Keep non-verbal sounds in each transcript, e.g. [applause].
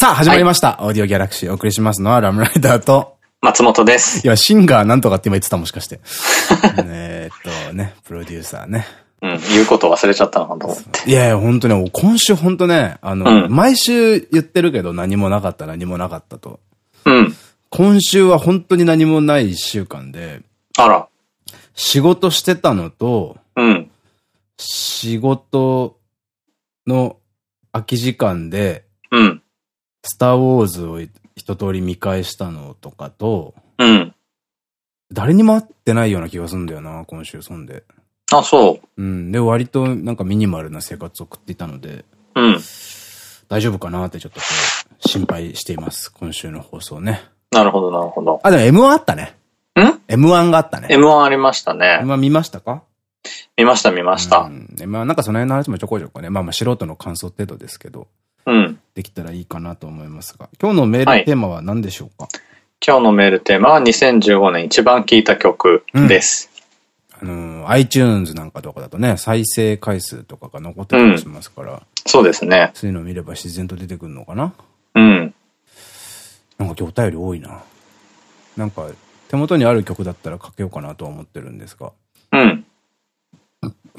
さあ、始まりました。オーディオギャラクシーお送りしますのはラムライダーと、松本です。いや、シンガーなんとかって今言ってたもしかして。[laughs] えーっとね、プロデューサーね。うん、言うこと忘れちゃったのかと思って。いやいや、ほんとね、今週ほんとね、あの、うん毎週言ってるけど何もなかった何もなかったと。うん。今週は本当に何もない一週間で、あら。仕事してたのと、うん。仕事の空き時間で、うん。スターウォーズを一通り見返したのとかと、うん。誰にも会ってないような気がするんだよな、今週、そんで。あ、そうん。で、割となんかミニマルな生活を送っていたので、う。うん。大丈夫かなってちょっとこう心配しています。今週の放送ね。なるほど、なるほど。あ、でも M1 あったね。ん ?M1 があったね。?M1 ありましたね。M1 見ましたか？見ました、見ました。うん。M1 なんかその辺の話もちょこちょこね。まあまあ素人の感想程度ですけど、うん。できたらいいかなと思いますが。今日のメールテーマは何でしょうか、今日のメールテーマは2015年一番聴いた曲です。あの、iTunes なんかとかだとね、再生回数とかが残ってたりしますから、そうですね。そういうのを見れば自然と出てくるのかな？うん。なんか今日お便り多いな。なんか、手元にある曲だったらかけようかなとは思ってるんですが。うん。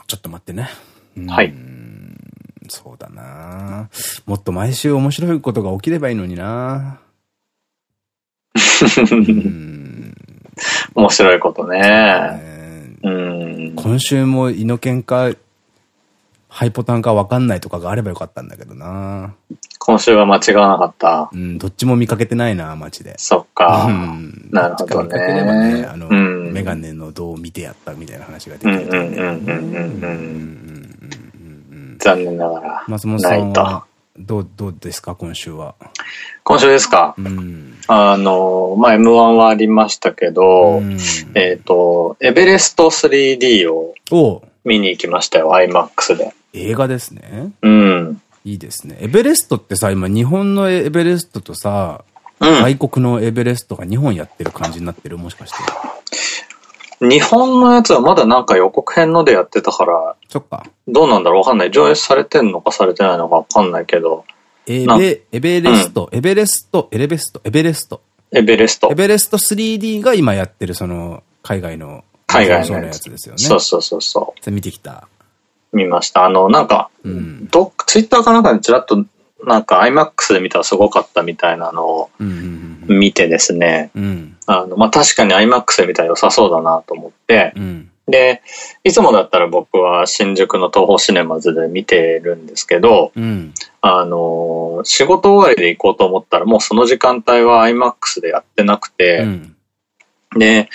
ちょっと待ってね。はいうんそうだなもっと毎週面白いことが起きればいいのになうん [laughs] 面白いことね。ねうん。今週もイノケンか、ハイポタンかわかんないとかがあればよかったんだけどな今週は間違わなかった。うん、どっちも見かけてないな街で。そっか。うんなるほどねどっちか見かければね、あの、うんメガネのどう見てやったみたいな話ができうんるうんうんうんうんうん。残念ながら。松本さ。んは、どう、どうですか今週は？今週ですか？うん。あの、まあ、M1 はありましたけど、うんえっと、エベレスト 3D をお見に行きましたよ、IMAX で。映画ですね。うん。いいですね。エベレストってさ、今日本のエベレストとさ、うん。外国のエベレストが2本やってる感じになってる？もしかして。日本のやつはまだなんか予告編のでやってたから、そっか。どうなんだろうわかんない。上映されてんのかされてないのかわかんないけど、なエベ、エベレスト、エベレスト、エレベスト、エベレスト。エベレストエ。ベレスト 3D が今やってるその、海外の、海外のやつですよね。そうそうそうそそれ見てきた。う。見ました。あの、なんか、うん。どっ、ツイッターかなんかでちらっと、なんか IMAX で見たらすごかったみたいなのを見てですね。あの、まあ、確かに IMAX で見たら良さそうだなと思って、うん。で、いつもだったら僕は新宿の東宝シネマズで見てるんですけど、うん。あのー仕事終わりで行こうと思ったらもうその時間帯は IMAX でやってなくうて、ん。で、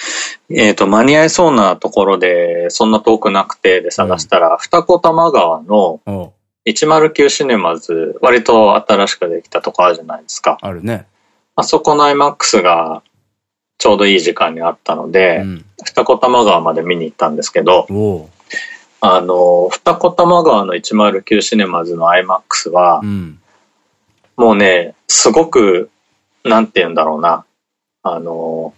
えっ、と、間に合いそうなところで、そんな遠くなくてで探したら、二子玉川のお109シネマズ、割と新しくできたとこあるじゃないですか。あるね。あそこの IMAX がちょうどいい時間にあったので、うん。二子玉川まで見に行ったんですけど。あの、二子玉川の109シネマズの IMAX はう、ん。もうね、すごく、なんて言うんだろうな。あの、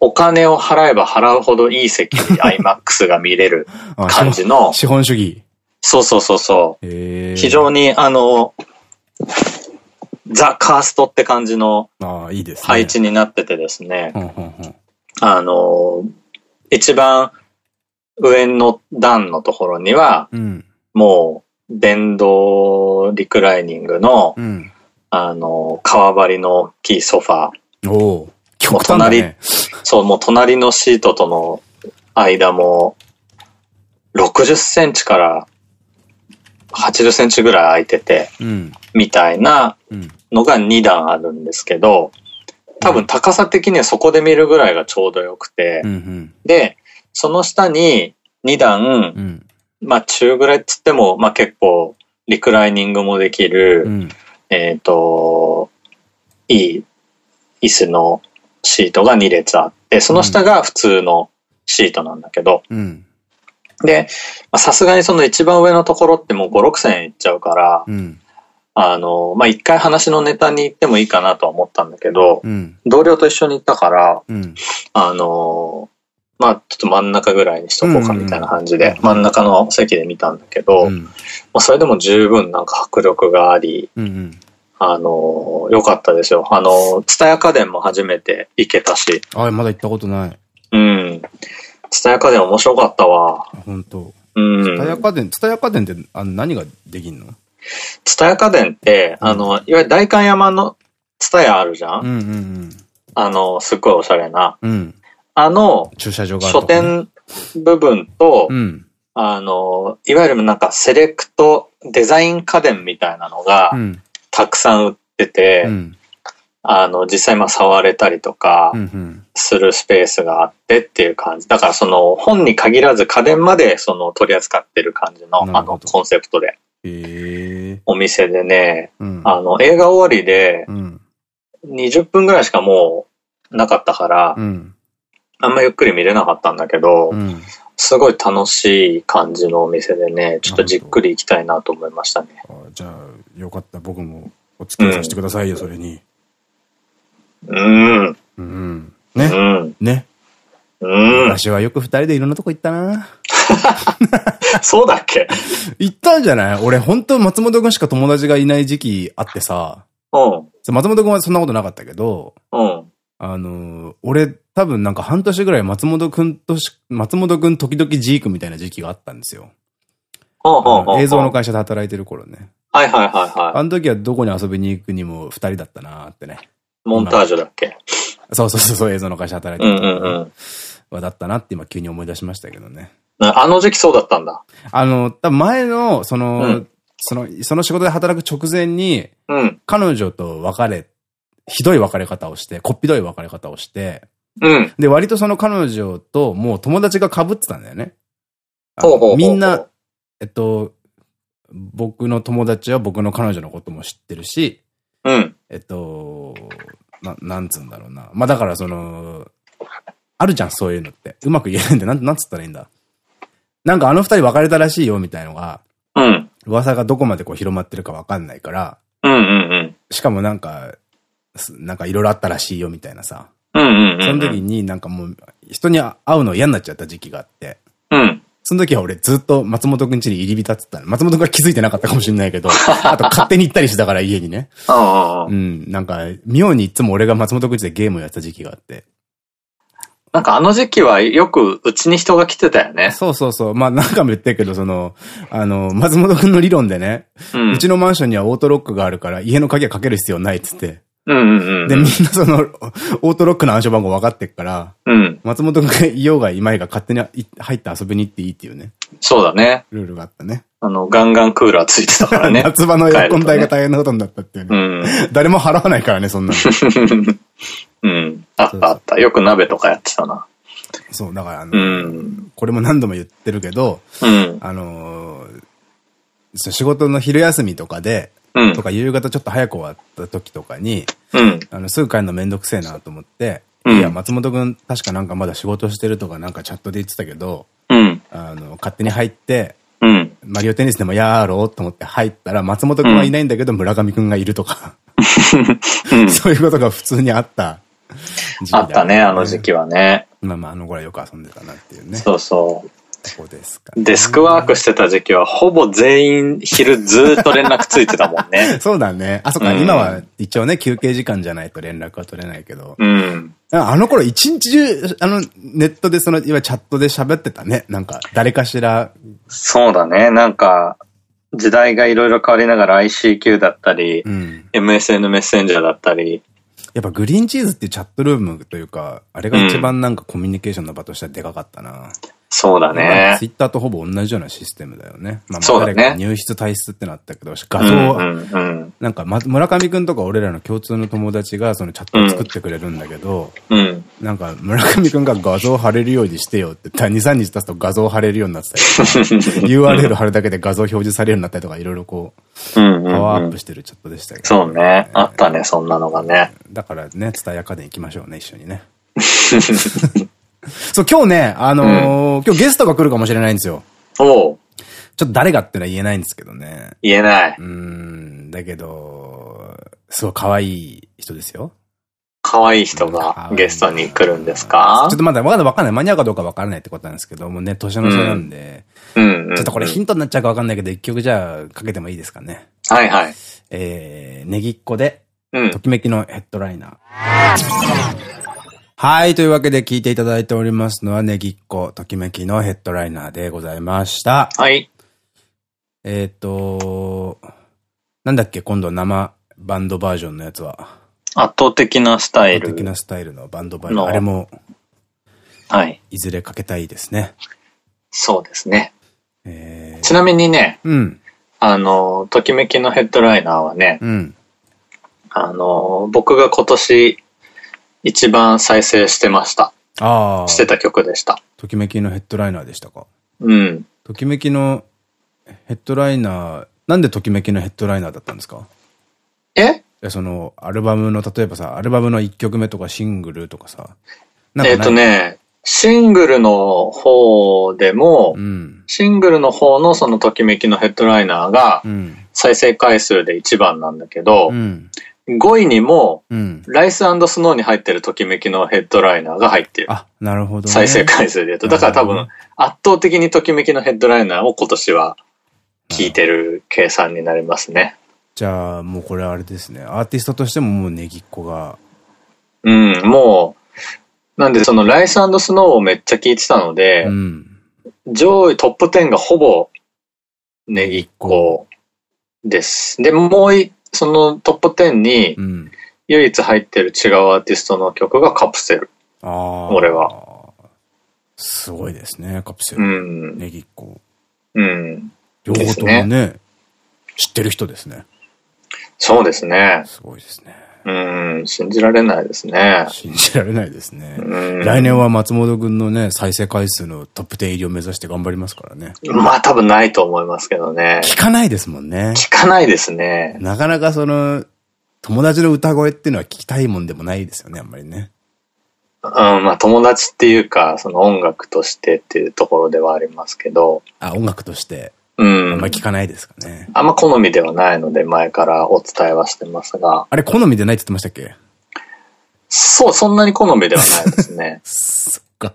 お金を払えば払うほどいい席に IMAX が見れる [laughs] あ感じの、資本主義。そうそうそうそう。非常に、あの、ザ・カーストって感じの。配置になっててですね。あの、一番上の段のところには、うん。もう、電動リクライニングの、うん。あの、革張りの大きいソファー。おお。極端だね。そう、もう隣のシートとの間も、60センチから80センチぐらい空いてて、うん。みたいなうん。のが2段あるんですけど、多分高さ的にはそこで見るぐらいがちょうどよくて、うん。うん。で、その下に2段、うん。まあ中ぐらいっつっても、まあ結構リクライニングもできる、うん。えっ、と、いい椅子のシートが2列あって、その下が普通のシートなんだけど、うん。で、まあさすがにその一番上のところってもう5、6千円いっちゃうから、うん。あの、まあ、一回話のネタに行ってもいいかなとは思ったんだけど、うん。同僚と一緒に行ったから、うん。あの、まあ、ちょっと真ん中ぐらいにしとこうかみたいな感じでうんうん、真ん中の席で見たんだけど、うん。まあ、それでも十分なんか迫力があり、うん。あの、良かったですよ。あの、ツタヤ家電も初めて行けたし。あ、まだ行ったことない。うん。ツタヤ家電面白かったわ。本当。うん。ツタヤ家電、ツタヤ家電ってあの何ができんの？ツタヤ家電って、あの、いわゆる代官山のツタヤあるじゃん、うんうんあの、すっごいおしゃれな。うん。うん。あの、駐車場が書。店部分と、うん。あの、いわゆるなんかセレクトデザイン家電みたいなのがうん。たくさん売ってて、うん。あの、実際まあ触れたりとか。するスペースがあってっていう感じ。だからその本に限らず家電までその取り扱ってる感じのあのコンセプトで。お店でね、うん。あの映画終わりでうん。20分ぐらいしかもうなかったからう、ん。あんまゆっくり見れなかったんだけどう、ん。すごい楽しい感じのお店でね、ちょっとじっくり行きたいなと思いましたね。あじゃあ、よかった。僕もお付き合いさせてくださいよ、それに。うん。うん。うね。ん。ね。うん。私はよく二人でいろんなとこ行ったな。[laughs] そうだっけ？行ったんじゃない？俺、本当松本くんしか友達がいない時期あってさ。うん。松本くんはそんなことなかったけど、うん。あのー俺、多分なんか半年ぐらい松本くんとし、松本くん時々ジークみたいな時期があったんですよ。ほうほうほう映像の会社で働いてる頃ね。はいはいはいはい。あの時はどこに遊びに行くにも二人だったなーってね。モンタージュだっけ？そうそうそうそう、映像の会社働いうんてる頃うんうん。はだったなって今急に思い出しましたけどね。なあの時期そうだったんだ。あの、多分前の、その、うんその、その仕事で働く直前に、うん。彼女と別れ、ひどい別れ方をして、こっぴどい別れ方をして、うん。で、割とその彼女ともう友達が被ってたんだよね。あのほうほうほうほうみんな、えっと、僕の友達は僕の彼女のことも知ってるし、うん。えっと、な、なんつうんだろうな。まあだからその、あるじゃん、そういうのって。うまく言えないんで、なん、なんつったらいいんだ。なんかあの二人別れたらしいよ、みたいのが、うん。噂がどこまでこう広まってるかわかんないから、うんうんうん。しかもなんか、すなんかいろいろあったらしいよ、みたいなさ。うんうんうん。その時になんかもう、人に会うの嫌になっちゃった時期があって、うん。その時は俺ずっと松本くん家に入り浸ってたの。松本くんが気づいてなかったかもしれないけど、[laughs] あと勝手に行ったりしてたから家にね。うんなんか、妙にいつも俺が松本くん家でゲームをやってた時期があって。なんかあの時期はよくうちに人が来てたよね。そうそうそう。まあ何回も言ってるけど、その、あの、松本くんの理論でね、うん。うちのマンションにはオートロックがあるから家の鍵はかける必要ないっつって。うんうんうん。で、みんなその、オートロックの暗証番号分かってっから、うん。松本がいようがいまいが勝手にい入って遊びに行っていいっていうね、そうだね。ルールがあったね。あの、ガンガンクーラーついてたからね。[laughs] 夏場のエアコン代が大変なことになったっていうね。うん。誰も払わないからね、そんなの。[laughs] うん。あったあった。よく鍋とかやってたな。そう、だからあの、うん。これも何度も言ってるけど、うん。あの仕事の昼休みとかで、うんと。か夕方ちょっと早く終わった時とかに、うん。あの、すぐ帰るのめんどくせえなと思って、うんいや、松本くん確かなんかまだ仕事してるとかなんかチャットで言ってたけど、うん。あの、勝手に入って、うん。マリオテニスでもやーろうと思って入ったら、松本くんはいないんだけど、村上くんがいるとか、うん。[laughs] そういうことが普通にあった時期だあったね、あの時期はね。まあまあ、あの頃はよく遊んでたなっていうね。そうそう。ここですか、デスクワークしてた時期は、ほぼ全員昼ずーっと連絡ついてたもんね。[laughs] そうだね。あ、そっか、うん今は一応ね、休憩時間じゃないと連絡は取れないけど。うん。あの頃一日中、あの、ネットでその、いわゆるチャットで喋ってたね。なんか、誰かしら。そうだね。なんか、時代がいろいろ変わりながら ICQ だったり、うん。MSN メッセンジャーだったり、やっぱグリーンチーズっていうチャットルームというか、あれが一番なんかコミュニケーションの場としてはでかかったな。そうだねツイ。ッターとほぼ同じようなシステムだよね。まあ、誰か入室退出ってなったけど、画像。なんか、ま、村上くんとか俺らの共通の友達がそのチャットを作ってくれるんだけど、うん。なんか、村上くんが画像貼れるようにしてよって言ったら、2、3日経つと画像貼れるようになってたり URL [laughs] 貼るだけで画像表示されるようになったりとか、いろいろこう、パワーアップうん。してるチャットでしたけど、そうね。あったね、そんなのがね。だからね、ツタヤ家電行きましょうね、一緒にね。[laughs] [laughs] そう、今日ね、あのー今日ゲストが来るかもしれないんですよ。おうちょっと誰がってのは言えないんですけどね。言えない。うーん、だけど、すごい可愛い人ですよ。可愛い人がゲストに来るんですか？ちょっとまだまだわかんない。間に合うかどうかわからないってことなんですけど、もうね、年の差なんで、うんうん。ちょっとこれヒントになっちゃうかわかんないけど、一曲じゃあかけてもいいですかね？はいはい。えー、ネギっ子で、うんと。きめきのヘッドライナー。はい。というわけで聞いていただいておりますのは、ネギっ子、ときめきのヘッドライナーでございました。はい。えっ、と、なんだっけ、今度生バンドバージョンのやつは？圧倒的なスタイル。的なスタイルのバンドバージョン。のあれも、はい。いずれかけたいですね。そうですね。えー、ちなみにね、うん、あの、ときめきのヘッドライナーはね、うん。あの、僕が今年一番再生してました。ああ、してた曲でした。ときめきのヘッドライナーでしたか？うん。ときめきのヘッドライナー、なんでときめきのヘッドライナーだったんですか？え？いや、その、アルバムの、例えばさ、アルバムの1曲目とかシングルとかさ。かえっ、とね、シングルの方でも、うん。シングルの方のそのときめきのヘッドライナーがうん。再生回数で一番なんだけどう、ん。5位にもうん。ライススノーに入ってるときめきのヘッドライナーが入ってる。あ、なるほどね。再生回数で言うと。だから多分圧倒的にときめきのヘッドライナーを今年は聞いてる計算になりますね。じゃあ、もうこれあれですね。アーティストとしてももうネギっ子が。うん、もう、なんでそのライススノーをめっちゃ聞いてたのでう、ん。上位トップ10がほぼネギっ子です。で、もうい、そのトップ10にうん。唯一入ってる違うアーティストの曲がカプセル。ああ。俺は。すごいですね、カプセうル。ん。ネギっ子。うん。両方ともですね、知ってる人ですね。そうですね。すごいですね。うん。信じられないですね。信じられないですね。うん。来年は松本くんのね、再生回数のトップ10入りを目指して頑張りますからね。まあ多分ないと思いますけどね。聞かないですもんね。聞かないですね。なかなかその、友達の歌声っていうのは聞きたいもんでもないですよね、あんまりね。うん、まあ友達っていうか、その音楽としてっていうところではありますけど、あ、音楽として、うんあんま。り聞かないですかね。あんま好みではないので前からお伝えはしてますが、あれ、好みでないって言ってましたっけ？そう、そんなに好みではないですね。[laughs] そっか。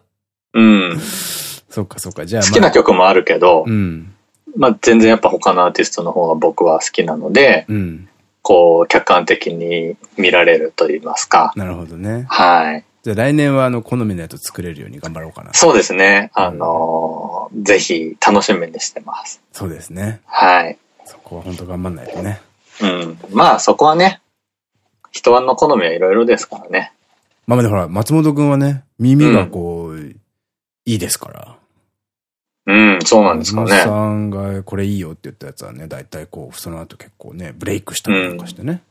うん。そっかそっか。じゃあ、好きな曲もあるけど、うん。まあ全然やっぱ他のアーティストの方が僕は好きなので、うん。こう客観的に見られると言いますか。なるほどね。はい。じゃあ来年はあの、好みのやつ作れるように頑張ろうかな。そうですね。あのーぜひ楽しみにしてます。そうですね。はい。そこは本当頑張んないとね。うん。まあそこはね、人の好みはいろいろですからね。まあまあでほら、松本くんはね、耳がこう、いいですから。うん、そうなんですか松本さね。んがこれいいよって言ったやつはね、大体こう、その後結構ね、ブレイクしたりとかしてね。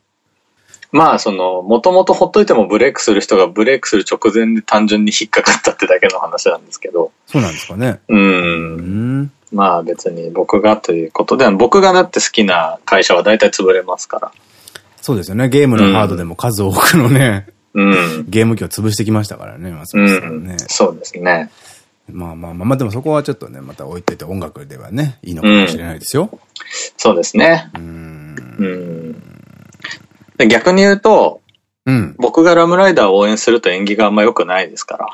まあその、もともとほっといてもブレイクする人がブレイクする直前で単純に引っかかったってだけの話なんですけど。そうなんですかね。う。うんん。まあ別に僕がということで、僕がだって好きな会社は大体潰れますから。そうですよね。ゲームのハードでも数多くのね、うん。ゲーム機を潰してきましたからね、松う本さんねん。。そうですね。まあまあまあまあ、でもそこはちょっとね、また置いといて音楽ではね、いいのかもしれないですよ。そうですね。うん。うん。で逆に言うと、うん。僕がラムライダーを応援すると縁起があんま良くないですから。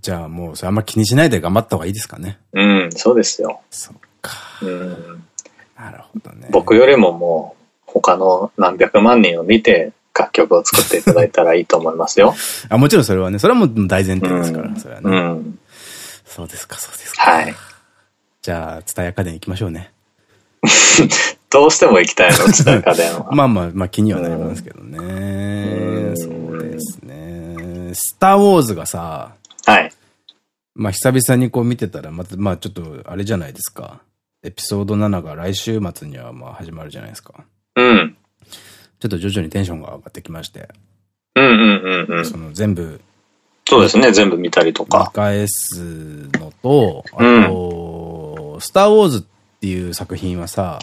じゃあもう、それあんま気にしないで頑張った方がいいですかね。うん、そうですよ。そっか。うん。なるほどね。僕よりももう、他の何百万人を見て楽曲を作っていただいたらいいと思いますよ。[laughs] あ、もちろんそれはね、それはもう大前提ですから、うんそれはうね。ん。そうですか、そうですか。はい。じゃあ、蔦屋家電行きましょうね。[laughs] どうしても行きたいの、電は。[laughs] まあまあ、まあ気にはなりますけどね。うんそうですね。スターウォーズがさ、はい。まあ久々にこう見てたら、また、まあちょっとあれじゃないですか。エピソード7が来週末にはまあ始まるじゃないですか。うん。ちょっと徐々にテンションが上がってきまして、うんうんうんうん。その全部そうですね、全部見たりと見か。返すのと、あと、スターウォーズっていう作品はさ、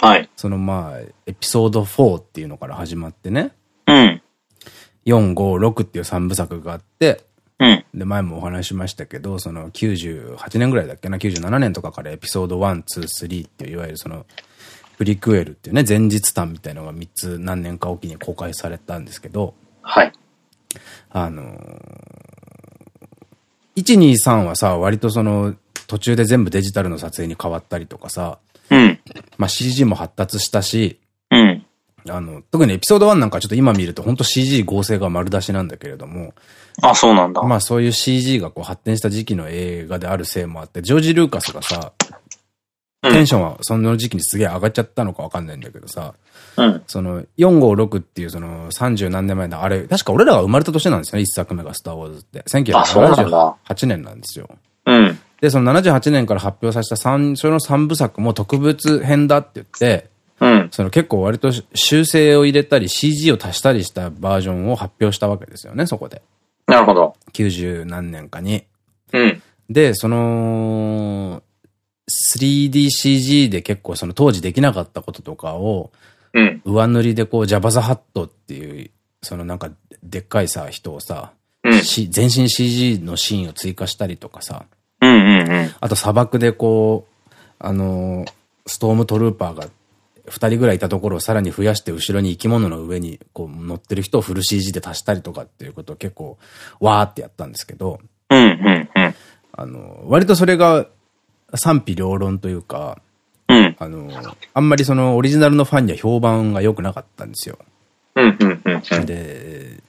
はい。そのまあ、エピソード4っていうのから始まってね、うん。4、5、6っていう3部作があって、うん。で、前もお話ししましたけど、その98年ぐらいだっけな、97年とかからエピソード1、2、3っていう、いわゆるその、プリクエルっていうね、前日譚みたいなのが3つ何年かおきに公開されたんですけど、はい。あのー、1、2、3はさ、割とその、途中で全部デジタルの撮影に変わったりとかさ、うん。まあ CG も発達したし、うん。あの、特にエピソード1なんかちょっと今見ると本当 CG 合成が丸出しなんだけれども。あ、そうなんだ。まあそういう CG がこう発展した時期の映画であるせいもあって、ジョージ・ルーカスがさ、テンションはその時期にすげえ上がっちゃったのかわかんないんだけどさ、うん、その456っていうその30何年前のあれ、確か俺らが生まれた年なんですよね、一作目がスターウォーズって。1978年なんですよ。うん。で、その78年から発表させた最初の3部作も特別編だって言って、うん、その結構割と修正を入れたり CG を足したりしたバージョンを発表したわけですよね、そこで。なるほど。90何年かに。うん。で、その、3DCG で結構その当時できなかったこととかを、うん、上塗りでこう、ジャバザハットっていう、そのなんか、でっかいさ、人をさ、うん、全身 CG のシーンを追加したりとかさ、あと砂漠でこう、あの、ストームトルーパーが二人ぐらいいたところをさらに増やして後ろに生き物の上にこう乗ってる人をフル CG で足したりとかっていうことを結構わーってやったんですけど、あの、割とそれが賛否両論というか、うん、あの、あんまりそのオリジナルのファンには評判が良くなかったんですよ。で、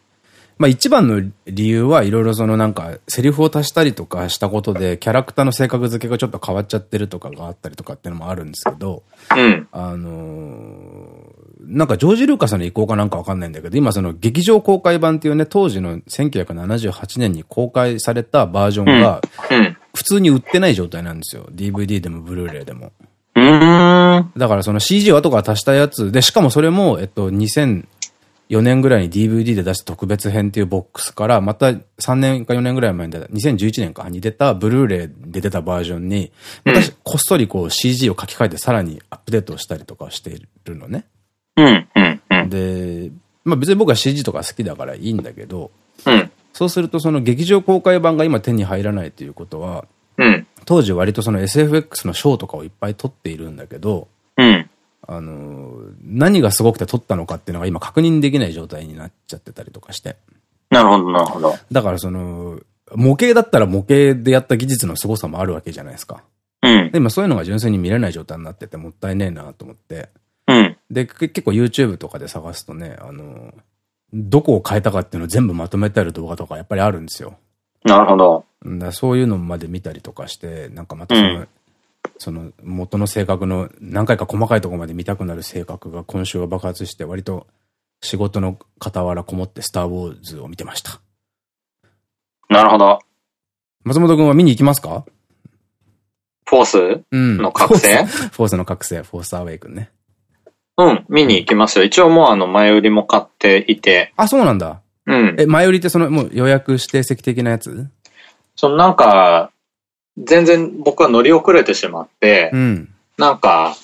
まあ一番の理由はいろいろそのなんかセリフを足したりとかしたことでキャラクターの性格付けがちょっと変わっちゃってるとかがあったりとかっていうのもあるんですけど、うん、あのー、なんかジョージ・ルーカスの意向かなんかわかんないんだけど、今その劇場公開版っていうね、当時の1978年に公開されたバージョンが、普通に売ってない状態なんですよ。DVD でもブルーレイでも。だからその CG を後から足したやつで、しかもそれも、えっと、2004年ぐらいに DVD で出した特別編っていうボックスから、また3年か4年ぐらい前に出た、2011年かに出たブルーレイで出たバージョンに、またこっそりこう CG を書き換えてさらにアップデートしたりとかしているのね。で、まあ別に僕は CG とか好きだからいいんだけど、うん、そうするとその劇場公開版が今手に入らないということは、うん、当時割とその SFX のショーとかをいっぱい撮っているんだけど、うん、あの、何がすごくて撮ったのかっていうのが今確認できない状態になっちゃってたりとかして。なるほど、なるほど。だからその、模型だったら模型でやった技術の凄さもあるわけじゃないですか。うん。で、今そういうのが純粋に見れない状態になっててもったいねえなと思って。うん。で、結構 YouTube とかで探すとね、あの、どこを変えたかっていうのを全部まとめてある動画とかやっぱりあるんですよ。なるほど。だそういうのまで見たりとかして、なんかまたその、うん、その元の性格の何回か細かいところまで見たくなる性格が今週は爆発して割と仕事の傍らこもってスターウォーズを見てました。なるほど。松本くんは見に行きますか？フォース？の覚醒、うん、フォースの覚醒、フォースアウェイ君ね。うん、見に行きますよ。一応もうあの、前売りも買っていて。あ、そうなんだ。うん。え、前売りってその、もう予約指定席的なやつ？そのなんか、全然僕は乗り遅れてしまって、うん、なんか、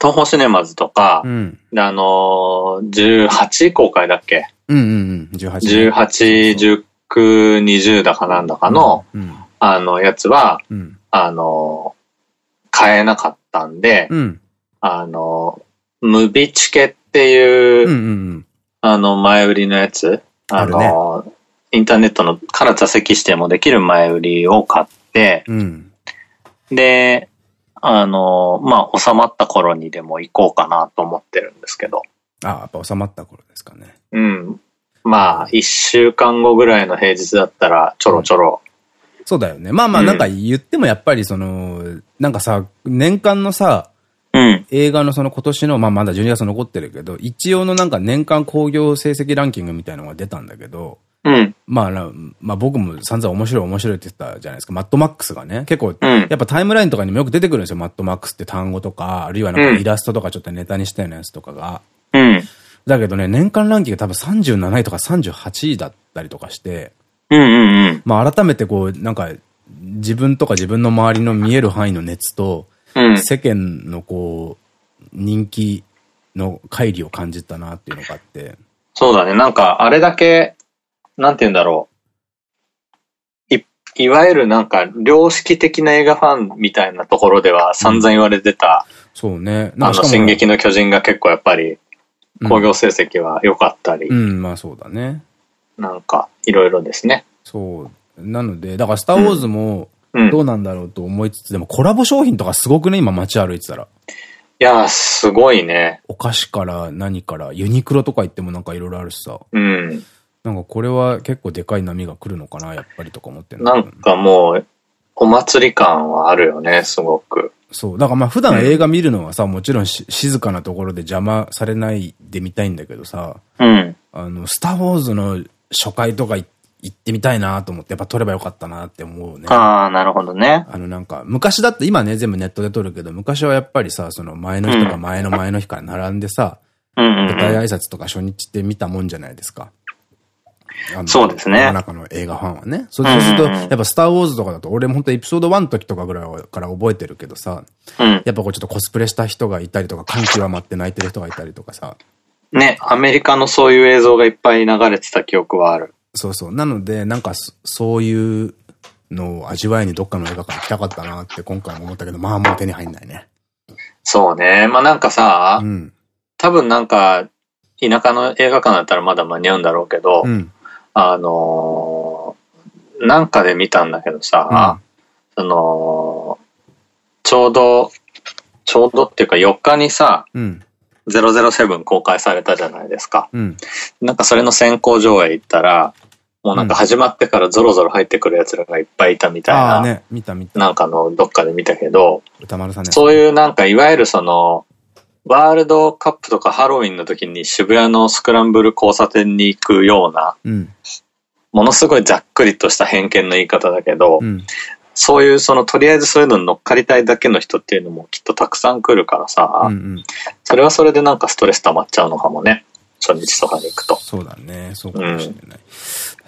東宝シネマズとか、うん、で、あのー、18公開だっけ？うんうんうん、18。18、19、20だかなんだかの、うん、あの、やつは、うん、あのー、買えなかったんで、うん、あのムビチケっていう、あの、前売りのやつ、あの、ね、インターネットのから座席指定もできる前売りを買って、うん、で、あの、まあ、収まった頃にでも行こうかなと思ってるんですけど。ああ、やっぱ収まった頃ですかね。うん。まあ、一週間後ぐらいの平日だったら、ちょろちょろ、うん、そうだよね。まあまあ、なんか言ってもやっぱりその、うん、なんかさ、年間のさ、うん、映画のその今年の、まあまだ12月残ってるけど、一応のなんか年間興行成績ランキングみたいなのが出たんだけど、うん、まあ、まあ僕も散々面白い面白いって言ったじゃないですか。マットマックスがね。結構、やっぱタイムラインとかにもよく出てくるんですよ。マットマックスって単語とか、あるいはなんかイラストとかちょっとネタにしたようなやつとかが。うん、だけどね、年間ランキング多分37位とか38位だったりとかして、まあ改めてこう、なんか、自分とか自分の周りの見える範囲の熱と、世間のこう、人気の乖離を感じたなっていうのがあって。そうだね。なんか、あれだけ、なんて言うんだろう。い、いわゆるなんか、良識的な映画ファンみたいなところでは散々言われてた。うん、そうね。あの、進撃の巨人が結構やっぱり、工業成績は良かったり。うん、うん、まあそうだね。なんか、いろいろですね。そう。なので、だからスターウォーズも、どうなんだろうと思いつつ、でもコラボ商品とかすごくね、今街歩いてたら。いや、すごいね。お菓子から何から、ユニクロとか行ってもなんかいろいろあるしさ。うん。なんかこれは結構でかい波が来るのかな、やっぱりとか思ってなんかもう、お祭り感はあるよね、すごく。そう。だからまあ普段映画見るのはさ、うん、もちろん静かなところで邪魔されないで見たいんだけどさ、うん。あの、スターウォーズの初回とか行ってみたいなと思って、やっぱ撮ればよかったなって思うね。ああ、なるほどね。あのなんか、昔だって今ね、全部ネットで撮るけど、昔はやっぱりさ、その前の日とか前の前の日から並んでさ、舞台挨拶とか初日って見たもんじゃないですか。そうですね。世の中の映画ファンはね。そうすると、やっぱスターウォーズとかだと、俺も本当エピソード1の時とかぐらいから覚えてるけどさ、うん、やっぱこうちょっとコスプレした人がいたりとか、感極まって泣いてる人がいたりとかさ。ね、アメリカのそういう映像がいっぱい流れてた記憶はある。そうそう。なので、なんかそういうのを味わいにどっかの映画館行きたかったなって今回も思ったけど、まあもう手に入んないね。そうね。まあなんかさ、うん、多分なんか、田舎の映画館だったらまだ間に合うんだろうけど、うん、あのー、なんかで見たんだけどさ、うん、その、ちょうど、ちょうどっていうか4日にさ、うん、007公開されたじゃないですか。うん、なんかそれの先行上映行ったら、もうなんか始まってからゾロゾロ入ってくる奴らがいっぱいいたみたいな。ね、見た見た。なんかのどっかで見たけど。そういうなんかいわゆるその、ワールドカップとかハロウィンの時に渋谷のスクランブル交差点に行くような、うん、ものすごいざっくりとした偏見の言い方だけど、うん、そういうそのとりあえずそういうのに乗っかりたいだけの人っていうのもきっとたくさん来るからさ、うんうん、それはそれでなんかストレス溜まっちゃうのかもね。初日とかに行くと。そうだね。そうかもしれない。うん、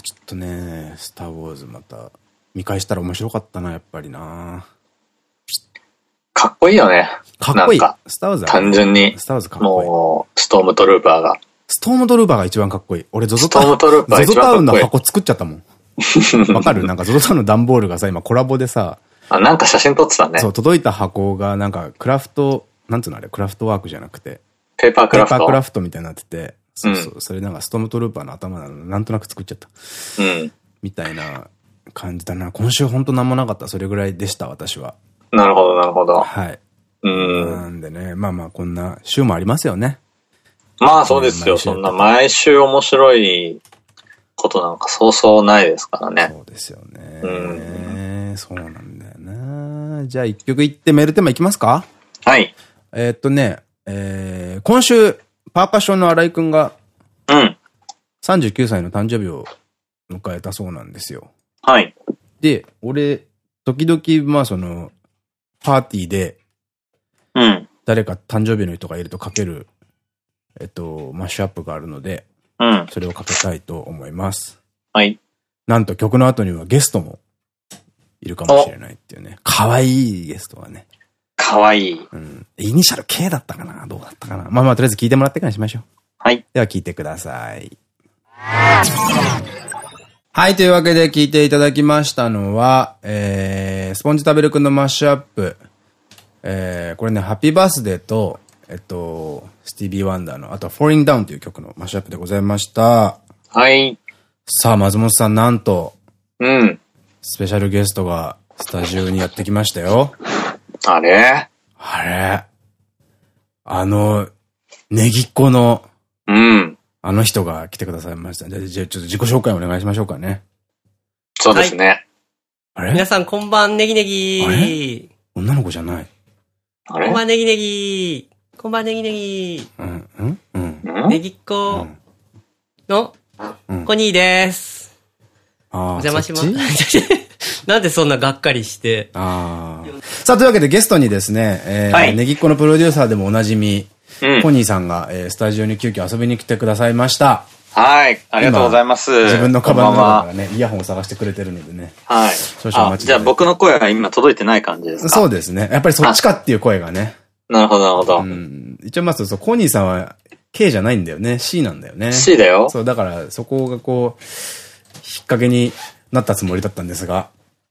ちょっとね、スターウォーズまた見返したら面白かったな、やっぱりな。かっこいいよね。かっこいい。スターウォーズ単純に。スターウォーズかっこいい。もう、ストームトルーパーが。ストームトルーパーが一番かっこいい。俺ゾゾタウン、ゾゾタウンの箱作っちゃったもん。わかる？なんかゾゾタウンの段ボールがさ、今コラボでさ、あ、なんか写真撮ってたね。そう、届いた箱がなんかクラフト、なんつうのあれ、クラフトワークじゃなくて。ペーパークラフト。ペーパークラフトみたいになってて、そうそう、うん、それなんかストームトルーパーの頭なのなんとなく作っちゃった。うん。みたいな感じだな。今週ほんと何もなかった。それぐらいでした、私は。なるほど、なるほど。はい。うん。なんでね、まあまあこんな週もありますよね。まあそうですよ。そんな毎週面白いことなんかそうそうないですからね。そうですよね。うん。そうなんだよな。じゃあ一曲いってメールテーマいきますか？はい。えっとね、えー、今週、パーカッションの新井くんが、うん。39歳の誕生日を迎えたそうなんですよ。はい。で、俺、時々、まあその、パーティーで、うん。誰か誕生日の人がいるとかける、えっと、マッシュアップがあるので、うん。それをかけたいと思います。はい。なんと曲の後にはゲストもいるかもしれないっていうね。可愛いゲストがね。可愛い。うん。イニシャル K だったかな？どうだったかな？まあまあ、とりあえず聞いてもらってからしましょう。はい。では聞いてください。はい、というわけで聞いていただきましたのは、えー、スポンジ食べるくんのマッシュアップ。えー、これね、ハッピーバースデーと、えっと、スティービー・ワンダーの、あとは Falling Down という曲のマッシュアップでございました。はい。さあ、松本さん、なんと、うん。スペシャルゲストがスタジオにやってきましたよ。あれ？あれ？あの、ネギっ子の、うん。あの人が来てくださいました。じゃあ、じゃあちょっと自己紹介お願いしましょうかね。そうですね。はい、あれ？皆さんこんばん、ネギネギ女の子じゃない。あれ？こんばん、ネギネギこんばん、ネギネギうん、うん、うん。ネギっ子の、コニーです。ああ。お邪魔します。[laughs] なんでそんながっかりして。ああ。さあ、というわけでゲストにですね、えー、はい、ネギっ子のプロデューサーでもおなじみ、うん、ポニーさんが、えー、スタジオに急遽遊びに来てくださいました。はい。ありがとうございます。自分のカバンの中からね、イヤホンを探してくれてるのでね。はい。少々お待ちじゃあ僕の声は今届いてない感じですか？そうですね。やっぱりそっちかっていう声がね。なるほど、なるほど。うん。一応まず、そう、コニーさんは K じゃないんだよね。C なんだよね。C だよ。そう、だからそこがこう、引っ掛けになったつもりだったんですが。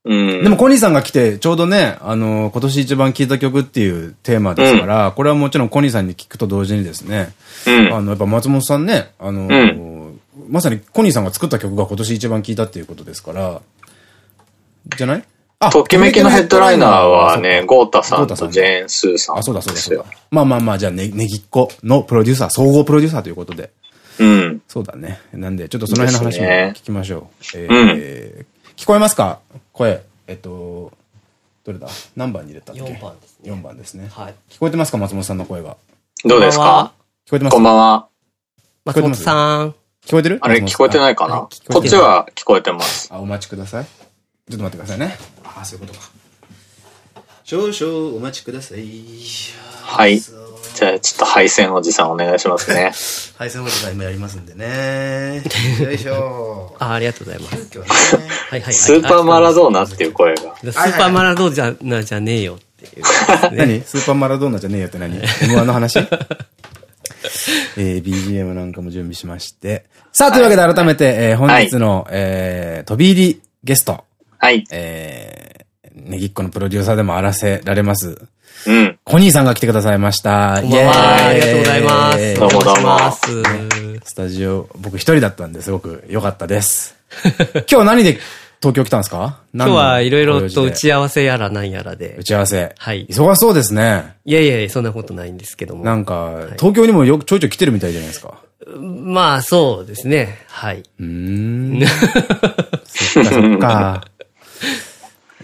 うん、でも、コニーさんが来て、ちょうどね、あの、今年一番聴いた曲っていうテーマですから、うん、これはもちろんコニーさんに聞くと同時にですね、うん、あの、やっぱ松本さんね、あの、まさにコニーさんが作った曲が今年一番聴いたっていうことですから、じゃない？あ、ときめきのヘッドライナーはね、ゴータさんとジェーン・スーさん。あ、そうだそうだそうだ。まあまあまあ、じゃあね、ねぎっこのプロデューサー、総合プロデューサーということで。うん。そうだね。なんで、ちょっとその辺の話も聞きましょう。えー、聞こえますか？声。えっと、どれだ？何番に入れたっけ ?4 番ですね。4番ですね。はい。聞こえてますか？松本さんの声が。どうですか？聞こえてますこんばんは。松本さん。聞こえてる？あれ、聞こえてないかな？こっちは聞こえてます。あ、お待ちください。ちょっと待ってくださいね。ああ、そういうことか。少々お待ちください。はい。じゃあ、ちょっと配線おじさんお願いしますね。[laughs] 配線おじさん今やりますんでね。よいしょ。[laughs] あ、ありがとうございます。はいはい。スーパーマラドーナっていう声が。[laughs] スーパーマラドーナじゃねえよっていう。何？スーパーマラドーナじゃねえよって何 ?M1 の話？えー、BGM なんかも準備しまして。さあ、というわけで改めて、えー、本日の、はい、えー、飛び入りゲスト。はい。えー、ネギっ子のプロデューサーでもあらせられます。うん。コニーさんが来てくださいました。こんばんは。ありがとうございます。どうもどうも。スタジオ、僕一人だったんですごく良かったです。[laughs] 今日何で東京来たんですか？今日はいろいろと打ち合わせやらなんやらで。打ち合わせ。はい。忙しそうですね。いやいやそんなことないんですけども。なんか、はい、東京にもよくちょいちょい来てるみたいじゃないですか。まあ、そうですね。はい。うん。そっかそっか。[laughs]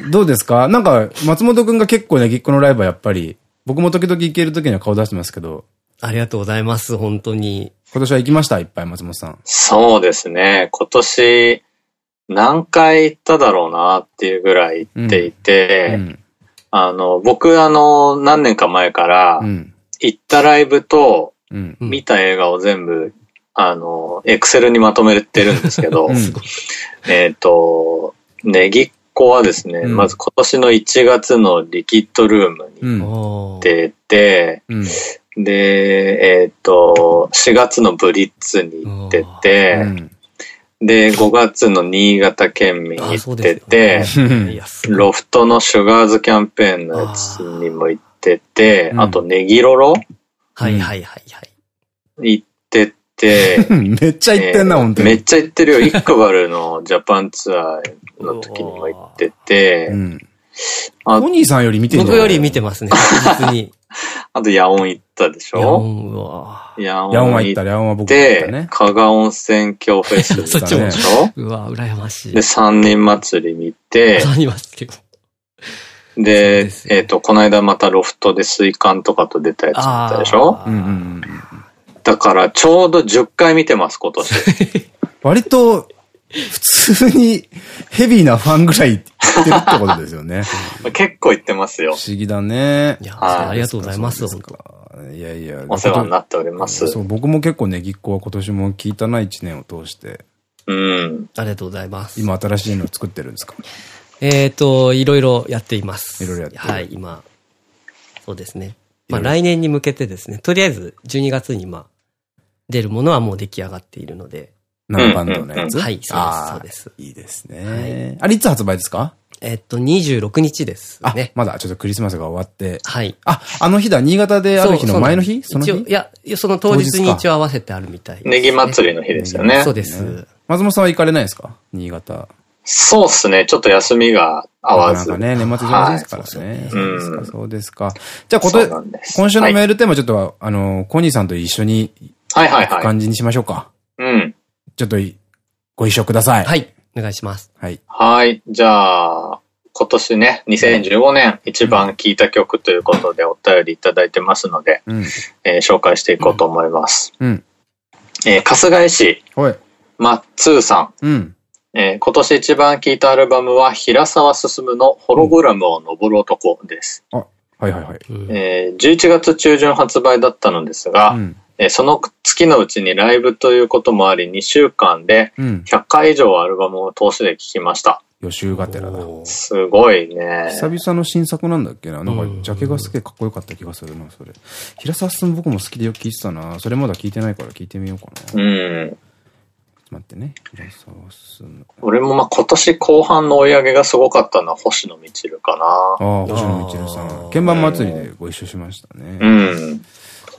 どうですか？なんか、松本くんが結構ね、ぎっこのライブはやっぱり、僕も時々行ける時には顔出してますけど。ありがとうございます、本当に。今年は行きました？いっぱい、松本さん。そうですね。今年、何回行っただろうなっていうぐらい行っていて、うんうん、あの、僕あの、何年か前から、行ったライブと、見た映画を全部、あの、エクセルにまとめてるんですけど、[laughs] えっと、ネギっ子はですね、まず今年の1月のリキッドルームに出て、で、えっと、4月のブリッツに行ってて、で、5月の新潟県民行ってて、[laughs] ロフトのシュガーズキャンペーンのやつにも行ってて、あとネギロロはいはいはいはい。行ってて、[laughs] めっちゃ行ってんな、本当に。めっちゃ行ってるよ。イックバルの [laughs] ジャパンツアーの時にも行ってて、うん、あ、トニーさんより見てる僕より見てますね、確実に。[laughs] あと、ヤオン行ったでしょ？ヤオンは。ヤオンは行った、ヤオンは僕行ったね。加賀温泉郷フェスそっちもでしょうわ、羨ましい。で、三人祭り見て、三人祭りで、えっと、この間またロフトで水管とかと出たやつ見たでしょ？だからちょうど10回見てます、今年。[laughs] 割と、普通にヘビーなファンぐらいってるってことですよね。[laughs] 結構言ってますよ。不思議だね。いや、ありがとうございます、いやいや。お世話になっております。そう、僕も結構ねぎっこは今年も聞いたな、一年を通して。うん。ありがとうございます。今新しいのを作ってるんですか？えっと、いろいろやっています。いろいろやってはい、今。そうですね。まあ来年に向けてですね、とりあえず12月にまあ、出るものはもう出来上がっているので。何バンドのやつ？はい、そうです、そうです。いいですね。あれいつ発売ですか？えっと、26日ですね。あ、まだちょっとクリスマスが終わって。はい。あ、あの日だ、新潟である日の前の日？その日？いや、その当日に一応合わせてあるみたいネギ祭りの日ですよね。そうです。松本さんは行かれないですか？新潟。そうっすね。ちょっと休みが合わず。なんかね、年末忙しいですからね。そうですか、そうですか。じゃあ、こと、今週のメールテーマちょっと、あの、コニーさんと一緒に、はいはいはい。感じにしましょうか。うん。ちょっと、ご一緒ください。はい。お願いします。はい。はい。じゃあ、今年ね、2015年一番聴いた曲ということでお便りいただいてますので、うん、えー、紹介していこうと思います。うん。えー、春日井市、マッツーさん。うん。えー、今年一番聴いたアルバムは平沢進のホログラムを登る男です。うん、あ、はいはいはい。えー、11月中旬発売だったのですが、うん、えー、その月のうちにライブということもあり2週間で100回以上アルバムを通しで聴きました。予習がてらだ。すごいね。久々の新作なんだっけな？なんか、ジャケがすげえかっこよかった気がするな、それ。平沢進僕も好きでよく聞いてたな。それまだ聞いてないから聞いてみようかな。うん。待ってね。平沢進。俺もまあ今年後半の追い上げがすごかったのは星野みちるかな。ああ、星野みちるさん。鍵盤祭りでご一緒しましたね。うん。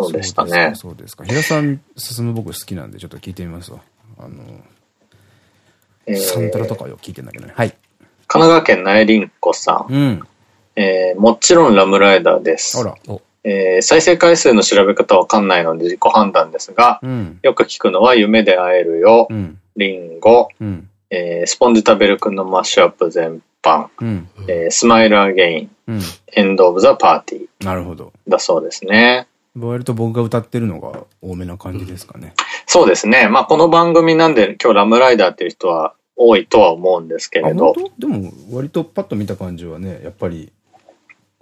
そうでしたね。そうですか。平沢進僕好きなんでちょっと聞いてみますわ。あの、サントラとかよ、聞いてんだけどね。はい。神奈川県内林子さん。うん。えー、もちろんラムライダーです。あら。えー、再生回数の調べ方わかんないので自己判断ですが、うん、よく聞くのは夢で会えるよ、うん、リンゴ、うん、えー、スポンジ食べるくんのマッシュアップ全般、うん、えー、 Smile Again、うん、エンドオブザパーティー。なるほど。だそうですね。割と僕が歌ってるのが多めな感じですかね。そうですね。まあこの番組なんで今日ラムライダーっていう人は多いとは思うんですけれど。でも割とパッと見た感じはね、やっぱり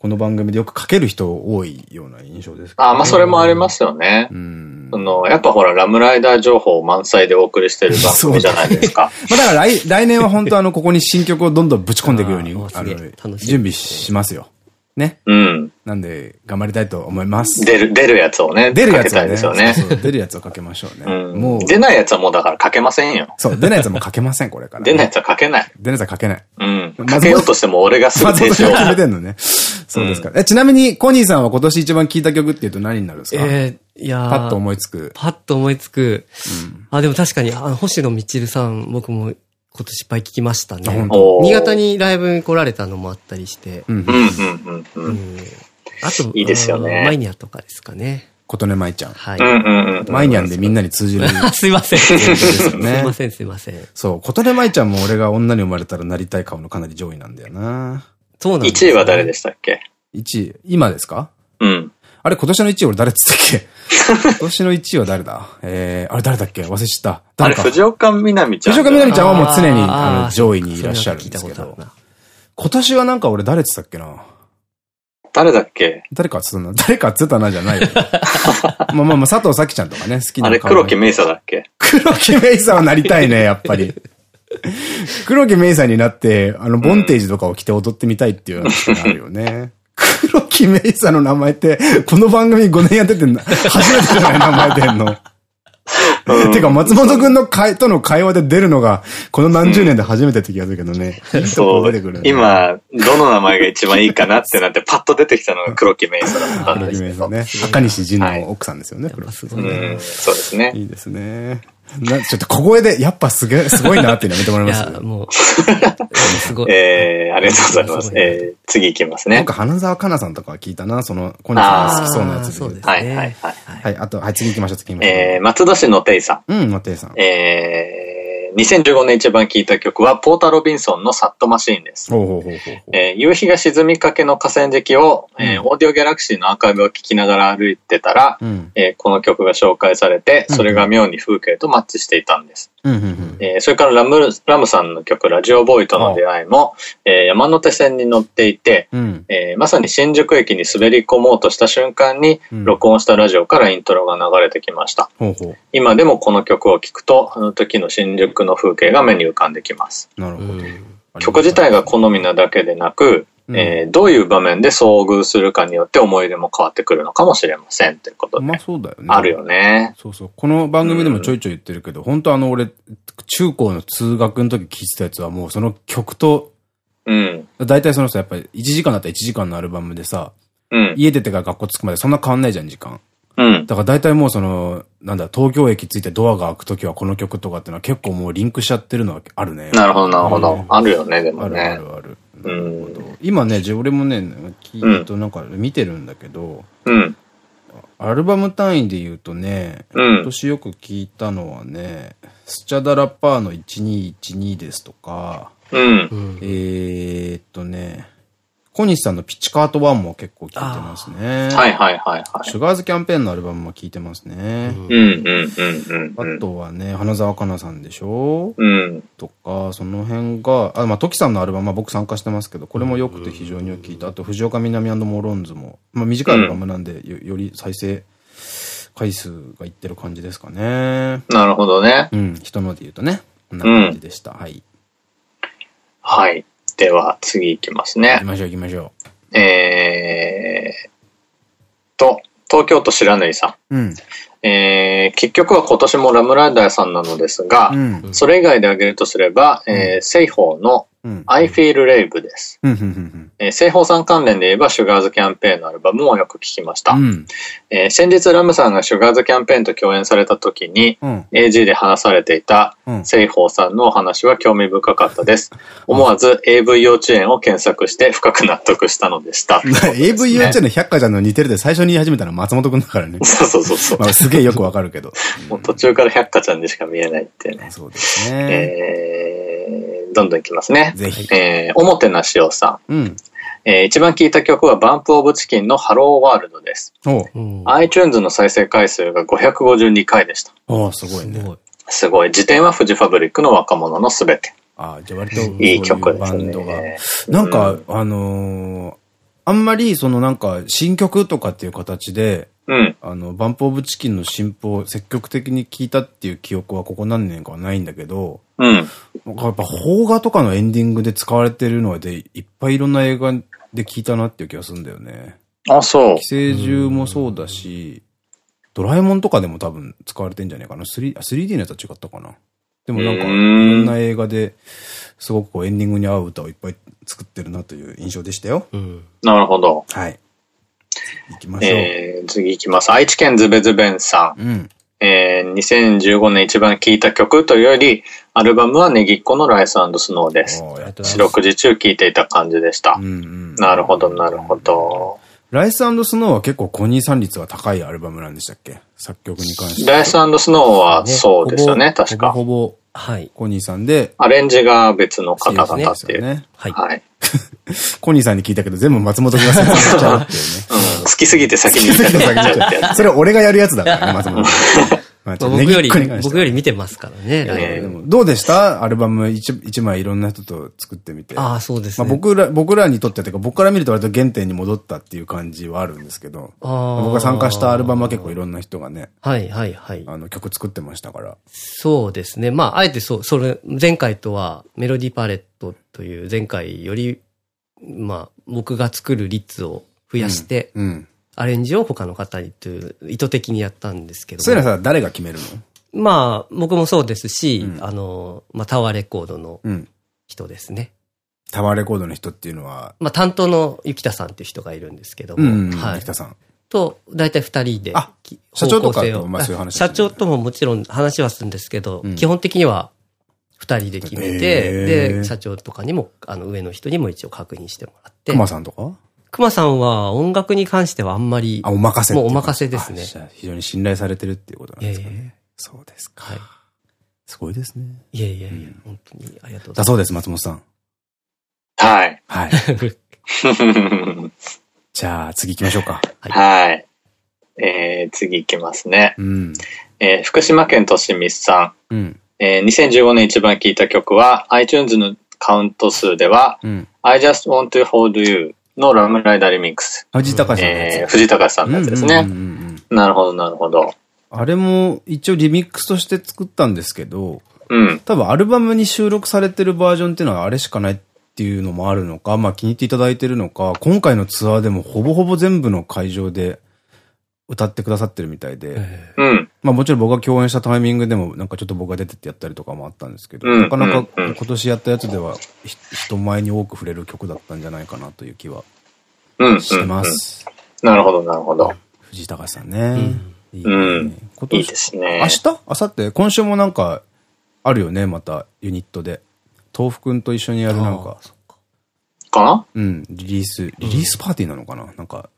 この番組でよく書ける人多いような印象です、ね、あ、まあそれもありますよね。うん。その、やっぱほら、ラムライダー情報満載でお送りしてる番組じゃないですか。[laughs] まあだから来、来年は本当あの、ここに新曲をどんどんぶち込んでいくように、[laughs] あの、準備しますよ。ね。うん。なんで、頑張りたいと思います。出る、出るやつをね。出るやつをですよね。出るやつをかけましょうね。もう。出ないやつはもうだからかけませんよ。そう、出ないやつはもうかけません、これから。出ないやつはかけない。出ないやつはかけない。うん。かけようとしても俺がすぐ停止を。決めてんのね。そうですか。え、ちなみに、コニーさんは今年一番聴いた曲っていうと何になるんですか？ええ、いやパッと思いつく。パッと思いつく。あ、でも確かに、あの、星野みちるさん、僕も今年いっぱい聞きましたね。新潟にライブに来られたのもあったりして。うん。うん。うん。あと、いいですよね。マイニャとかですかね。琴音舞ちゃん。はい。マイニャンでみんなに通じる。[laughs] すいません。すいません、すいません。そう、琴音舞ちゃんも俺が女に生まれたらなりたい顔のかなり上位なんだよな。そうなんです、1位は誰でしたっけ ?1 位。今ですか？うん。あれ、今年の1位俺誰っつったっけ？今年の1位は誰だ？えー、あれ誰だっけ？忘れちゃった。誰か。あれ、藤岡みなみちゃん。藤岡みなみちゃんはもう常にあの上位にいらっしゃるんですけど。今年はなんか俺誰っつったっけな？誰だっけ？誰かっつったな。誰かっつったなじゃないよ。[laughs] まあまあまあ、佐藤咲ちゃんとかね、好きな。あれ、黒木メイサだっけ？黒木メイサはなりたいね、やっぱり。黒木メイサになって、あの、ボンテージとかを着て踊ってみたいっていうのがあるよね。黒木メイサの名前って、この番組5年やってて、初めてじゃない名前出んの？てか、松本くんの会との会話で出るのが、この何十年で初めてって気がするけどね。そう。今、どの名前が一番いいかなってなって、パッと出てきたのが黒木メイサだったんですけど。黒木メイサね。赤西仁の奥さんですよね、これ。そうですね。いいですね。な、ちょっと小声で、やっぱすげえ、すごいなっていうのやめてもらいますいや、もう、[laughs] すごい。えー、ありがとうございます。えー、次行きますね。なんか花沢香菜さんとか聞いたな、その、コニさん好きそうなやつで。そうですね。はいはいはい。はい、あと、はい、次行きましょう、次行きましょう。えー、松戸市のていさん。うん、のていさん。えー、2015年一番聴いた曲は、ポータ・ロビンソンのサットマシーンです。え夕日が沈みかけの河川敷を、うん、えー、オーディオギャラクシーのアーカイブを聴きながら歩いてたら、うん、えー、この曲が紹介されて、それが妙に風景とマッチしていたんです。それからラムラムさんの曲、ラジオボーイとの出会いも、えー、山手線に乗っていて、うん、えー、まさに新宿駅に滑り込もうとした瞬間に、録音したラジオからイントロが流れてきました。今でもこの曲を聴くと、あの時の新宿の風景が目に浮かんできます。なるほど。曲自体が好みなだけでなく、うん、えー、どういう場面で遭遇するかによって思い出も変わってくるのかもしれませんということで。まあそうだよね。あるよね。そうそう。この番組でもちょいちょい言ってるけど、うん、本当あの俺、中高の通学の時聴いてたやつはもうその曲と、うん。大体そのさ、やっぱり1時間だったら1時間のアルバムでさ、うん、家出てから学校着くまでそんな変わんないじゃん、時間。うん。だから大体もうその、なんだ、東京駅着いてドアが開くときはこの曲とかっていうのは結構もうリンクしちゃってるのはあるね。なるほど、なるほど。あるよね、でもね。あるあるある。うん、今ね、俺もね、聞いとなんか見てるんだけど、うん。アルバム単位で言うとね、うん、今年よく聞いたのはね、スチャダラッパーの1212ですとか、うん。えっとね、小西さんのピッチカート1も結構聴いてますね。はいはいはいはい。シュガーズキャンペーンのアルバムも聴いてますね。うんうんうんうん。あとはね、花澤香菜さんでしょ？うん。とか、その辺が、あ、まあ、トキさんのアルバムは僕参加してますけど、これも良くて非常によく聴いた。あと、藤岡南モロンズも、まあ、短いアルバムなんで、より再生回数がいってる感じですかね。なるほどね。うん。人ので言うとね。こんな感じでした。はい。はい。では、次行きますね。行きましょう行きましょう。えーと、東京都白縫さん。うん。えー、結局は今年もラムライダーさんなのですが、うん、それ以外で挙げるとすれば、うん、えー、西方のうん、I Feel Rave です。え西方さん関連で言えば、シュガーズキャンペーンのアルバムもよく聞きました。うん、えー、先日ラムさんがシュガーズキャンペーンと共演された時に、うん、AG で話されていた、西方さんのお話は興味深かったです。思わず AV 幼稚園を検索して深く納得したのでした。AV 幼稚園の百花ちゃんの似てるで最初に言い始めたのは松本くんだからね。そうそうそうそう。まあ、すげえよくわかるけど。[laughs] もう途中から百花ちゃんでしか見えないってね。そうですね。えー、どんどんいきますね。ぜひ。えー、おもてなしおさん。うん。えー、一番聴いた曲はバンプオブチキンのハローワールドです。iTunes の再生回数が552回でした。ああ、すごいね。すごい。辞典はフジファブリックの若者のすべて。ああ、じゃあ割といい曲ですね。なんか、あのー、あんまりそのなんか新曲とかっていう形で、うん、あの、バンプオブチキンの新譜を積極的に聴いたっていう記憶はここ何年かはないんだけど、うん。やっぱ邦画とかのエンディングで使われてるので、いっぱいいろんな映画で聞いたなっていう気がするんだよね。あ、そう。寄生獣もそうだし、ドラえもんとかでも多分使われてんじゃないかな。3D のやつは違ったかな。でもなんか、いろんな映画ですごくこうエンディングに合う歌をいっぱい作ってるなという印象でしたよ。うん、なるほど。はい。行きましょう。えー、次行きます。愛知県ズベズベンさん。うん。えー、2015年一番聴いた曲というより、アルバムはネギっ子のライススノーです。四六時中聴いていた感じでした。なるほど、なるほど。ライススノーは結構コニーさん率は高いアルバムなんでしたっけ？作曲に関して。ライススノーはそうですよね、確か。ほぼ、はい。コニーさんで。アレンジが別の方々っていう。ね、はい。はい。[laughs] コニーさんに聞いたけど全部松本君が説明しちゃうっていうね。うん。好きすぎて先に言っちゃう。それ俺がやるやつだからね、松本 [laughs] 君。僕より、僕より見てますからね、ライブ。どうでした？アルバム一一枚いろんな人と作ってみて。ああ、そうですね。まあ僕ら、僕らにとってというか、僕から見ると割と原点に戻ったっていう感じはあるんですけど、僕が参加したアルバムは結構いろんな人がね、はいはいはい。あの曲作ってましたから。そうですね。まあ、あえてそう、それ、前回とはメロディパレットという前回より、まあ、僕が作る率を増やして、うん、うんアレンジを他の方にという意図的にやったんですけど。そういうのはさ、誰が決めるの？まあ、僕もそうですし、うん、あの、まあ、タワーレコードの人ですね。うん、タワーレコードの人っていうのは？まあ、担当の雪田さんっていう人がいるんですけども。はい。雪田さん。と、大体二人で。あ、社長とかと、まあそういう話、社長とももちろん話はするんですけど、うん、基本的には二人で決めて、で、社長とかにも、あの、上の人にも一応確認してもらって。熊さんとか？熊さんは音楽に関してはあんまり。あ、お任せもうお任せですね。非常に信頼されてるっていうことなんですかね。そうですか。はい。すごいですね。いやいやいや、本当にありがとうございます。だそうです、松本さん。はい。はい。[laughs] じゃあ、次行きましょうか。はい。えー、次行きますね。うん。えー、福島県としみさん。うん。えー、2015年一番聴いた曲は、iTunes のカウント数では、うん、I just want to hold you のラムライダーリミックス。藤高さん。えー、藤高さんのやつですね。なるほど、なるほど。あれも一応リミックスとして作ったんですけど、うん。多分アルバムに収録されてるバージョンっていうのはあれしかないっていうのもあるのか、まあ気に入っていただいてるのか、今回のツアーでもほぼほぼ全部の会場で歌ってくださってるみたいで、うん。まあもちろん僕が共演したタイミングでもなんかちょっと僕が出てってやったりとかもあったんですけど、なかなか今年やったやつでは人前に多く触れる曲だったんじゃないかなという気はしてます。なるほど、なるほど。藤高さんね。いいね。今年。いいですね。明日？明後日？今週もなんか、あるよね、また、ユニットで。豆腐くんと一緒にやるなんか。かな？うん、リリース、リリースパーティーなのかな、なんか、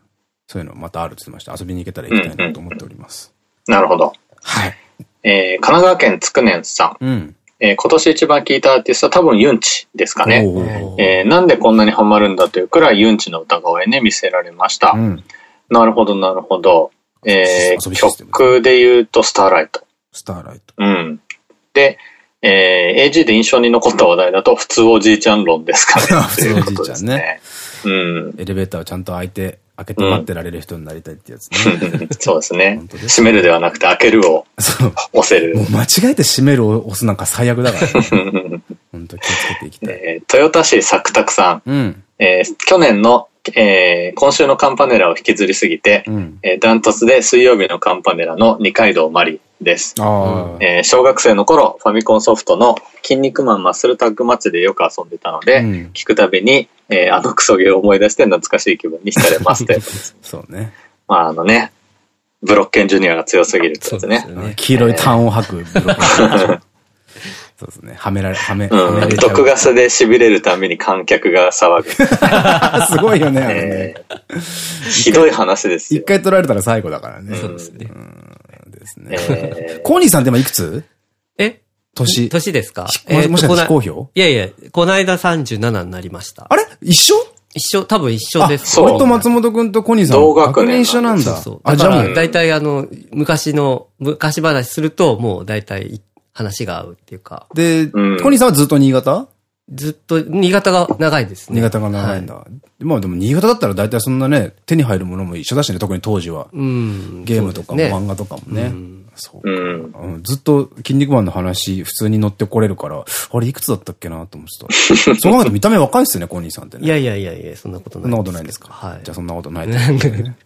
そういうのまたあるって言ってました。遊びに行けたら行きたいなと思っております。なるほど。はい。えー、神奈川県つくねんさん。うん。えー、今年一番聴いたアーティストは多分ユンチですかね。えー、なんでこんなにハマるんだというくらいユンチの歌声ね、見せられました。うん、なるほど、なるほど。えー、曲で言うとスターライト。スターライト。うん。で、えー、AG で印象に残った話題だと、普通おじいちゃん論ですかね。[laughs] 普通おじいちゃんね。うん。エレベーターをちゃんと開いて、開けて待ってられる人になりたいってやつね。[laughs] そうですね。閉めるではなくて開けるを押せる。もう間違えて閉めるを押すなんか最悪だからね。[laughs] 本当気をつけていきたい。えー、豊田市作拓さん。うん、えー、去年の、えー、今週のカンパネラを引きずりすぎて、うん、えー、ダントツで水曜日のカンパネラの二階堂マリです。えー、小学生の頃、ファミコンソフトの筋肉マンマッスルタッグマッチでよく遊んでたので、うん、聞くたびに、えー、あのクソゲーを思い出して懐かしい気分に浸れます [laughs] そうね。まああのね、ブロッケンジュニアが強すぎるってやつね。ね黄色いターンを吐くブロッケン。[laughs] そうですね。はめられ、はめ、うん、毒ガスで痺れるために観客が騒ぐ。[laughs] すごいよね、ねえー、ひどい話ですよ。一回取られたら最後だからね。そうですね。ですね。えー、[laughs] コーニーさんでもいくつ？え？年？年ですか？もしかして非公表？いやいや、この間37になりました。あれ？一緒？一緒、多分一緒です。そう。俺と松本くんとコニーさん。同学年一緒なんだ。そうそう。あ、じゃあ大体あの、昔の、昔話すると、もう大体話が合うっていうか。で、うん、コニーさんはずっと新潟？ずっと、新潟が長いですね。新潟が長いんだ。はい、まあでも新潟だったら大体そんなね、手に入るものも一緒だしね、特に当時は。うん、ゲームとかも漫画とかもね。うんそうか、うん。ずっと筋肉マンの話、普通に乗ってこれるから、あれいくつだったっけなと思ってた。[laughs] そう考えると見た目若いっすよね、コニーさんってね。いやいやいやいや、そんなことない。そんなことないんですか？はい。じゃあそんなことないね。[laughs]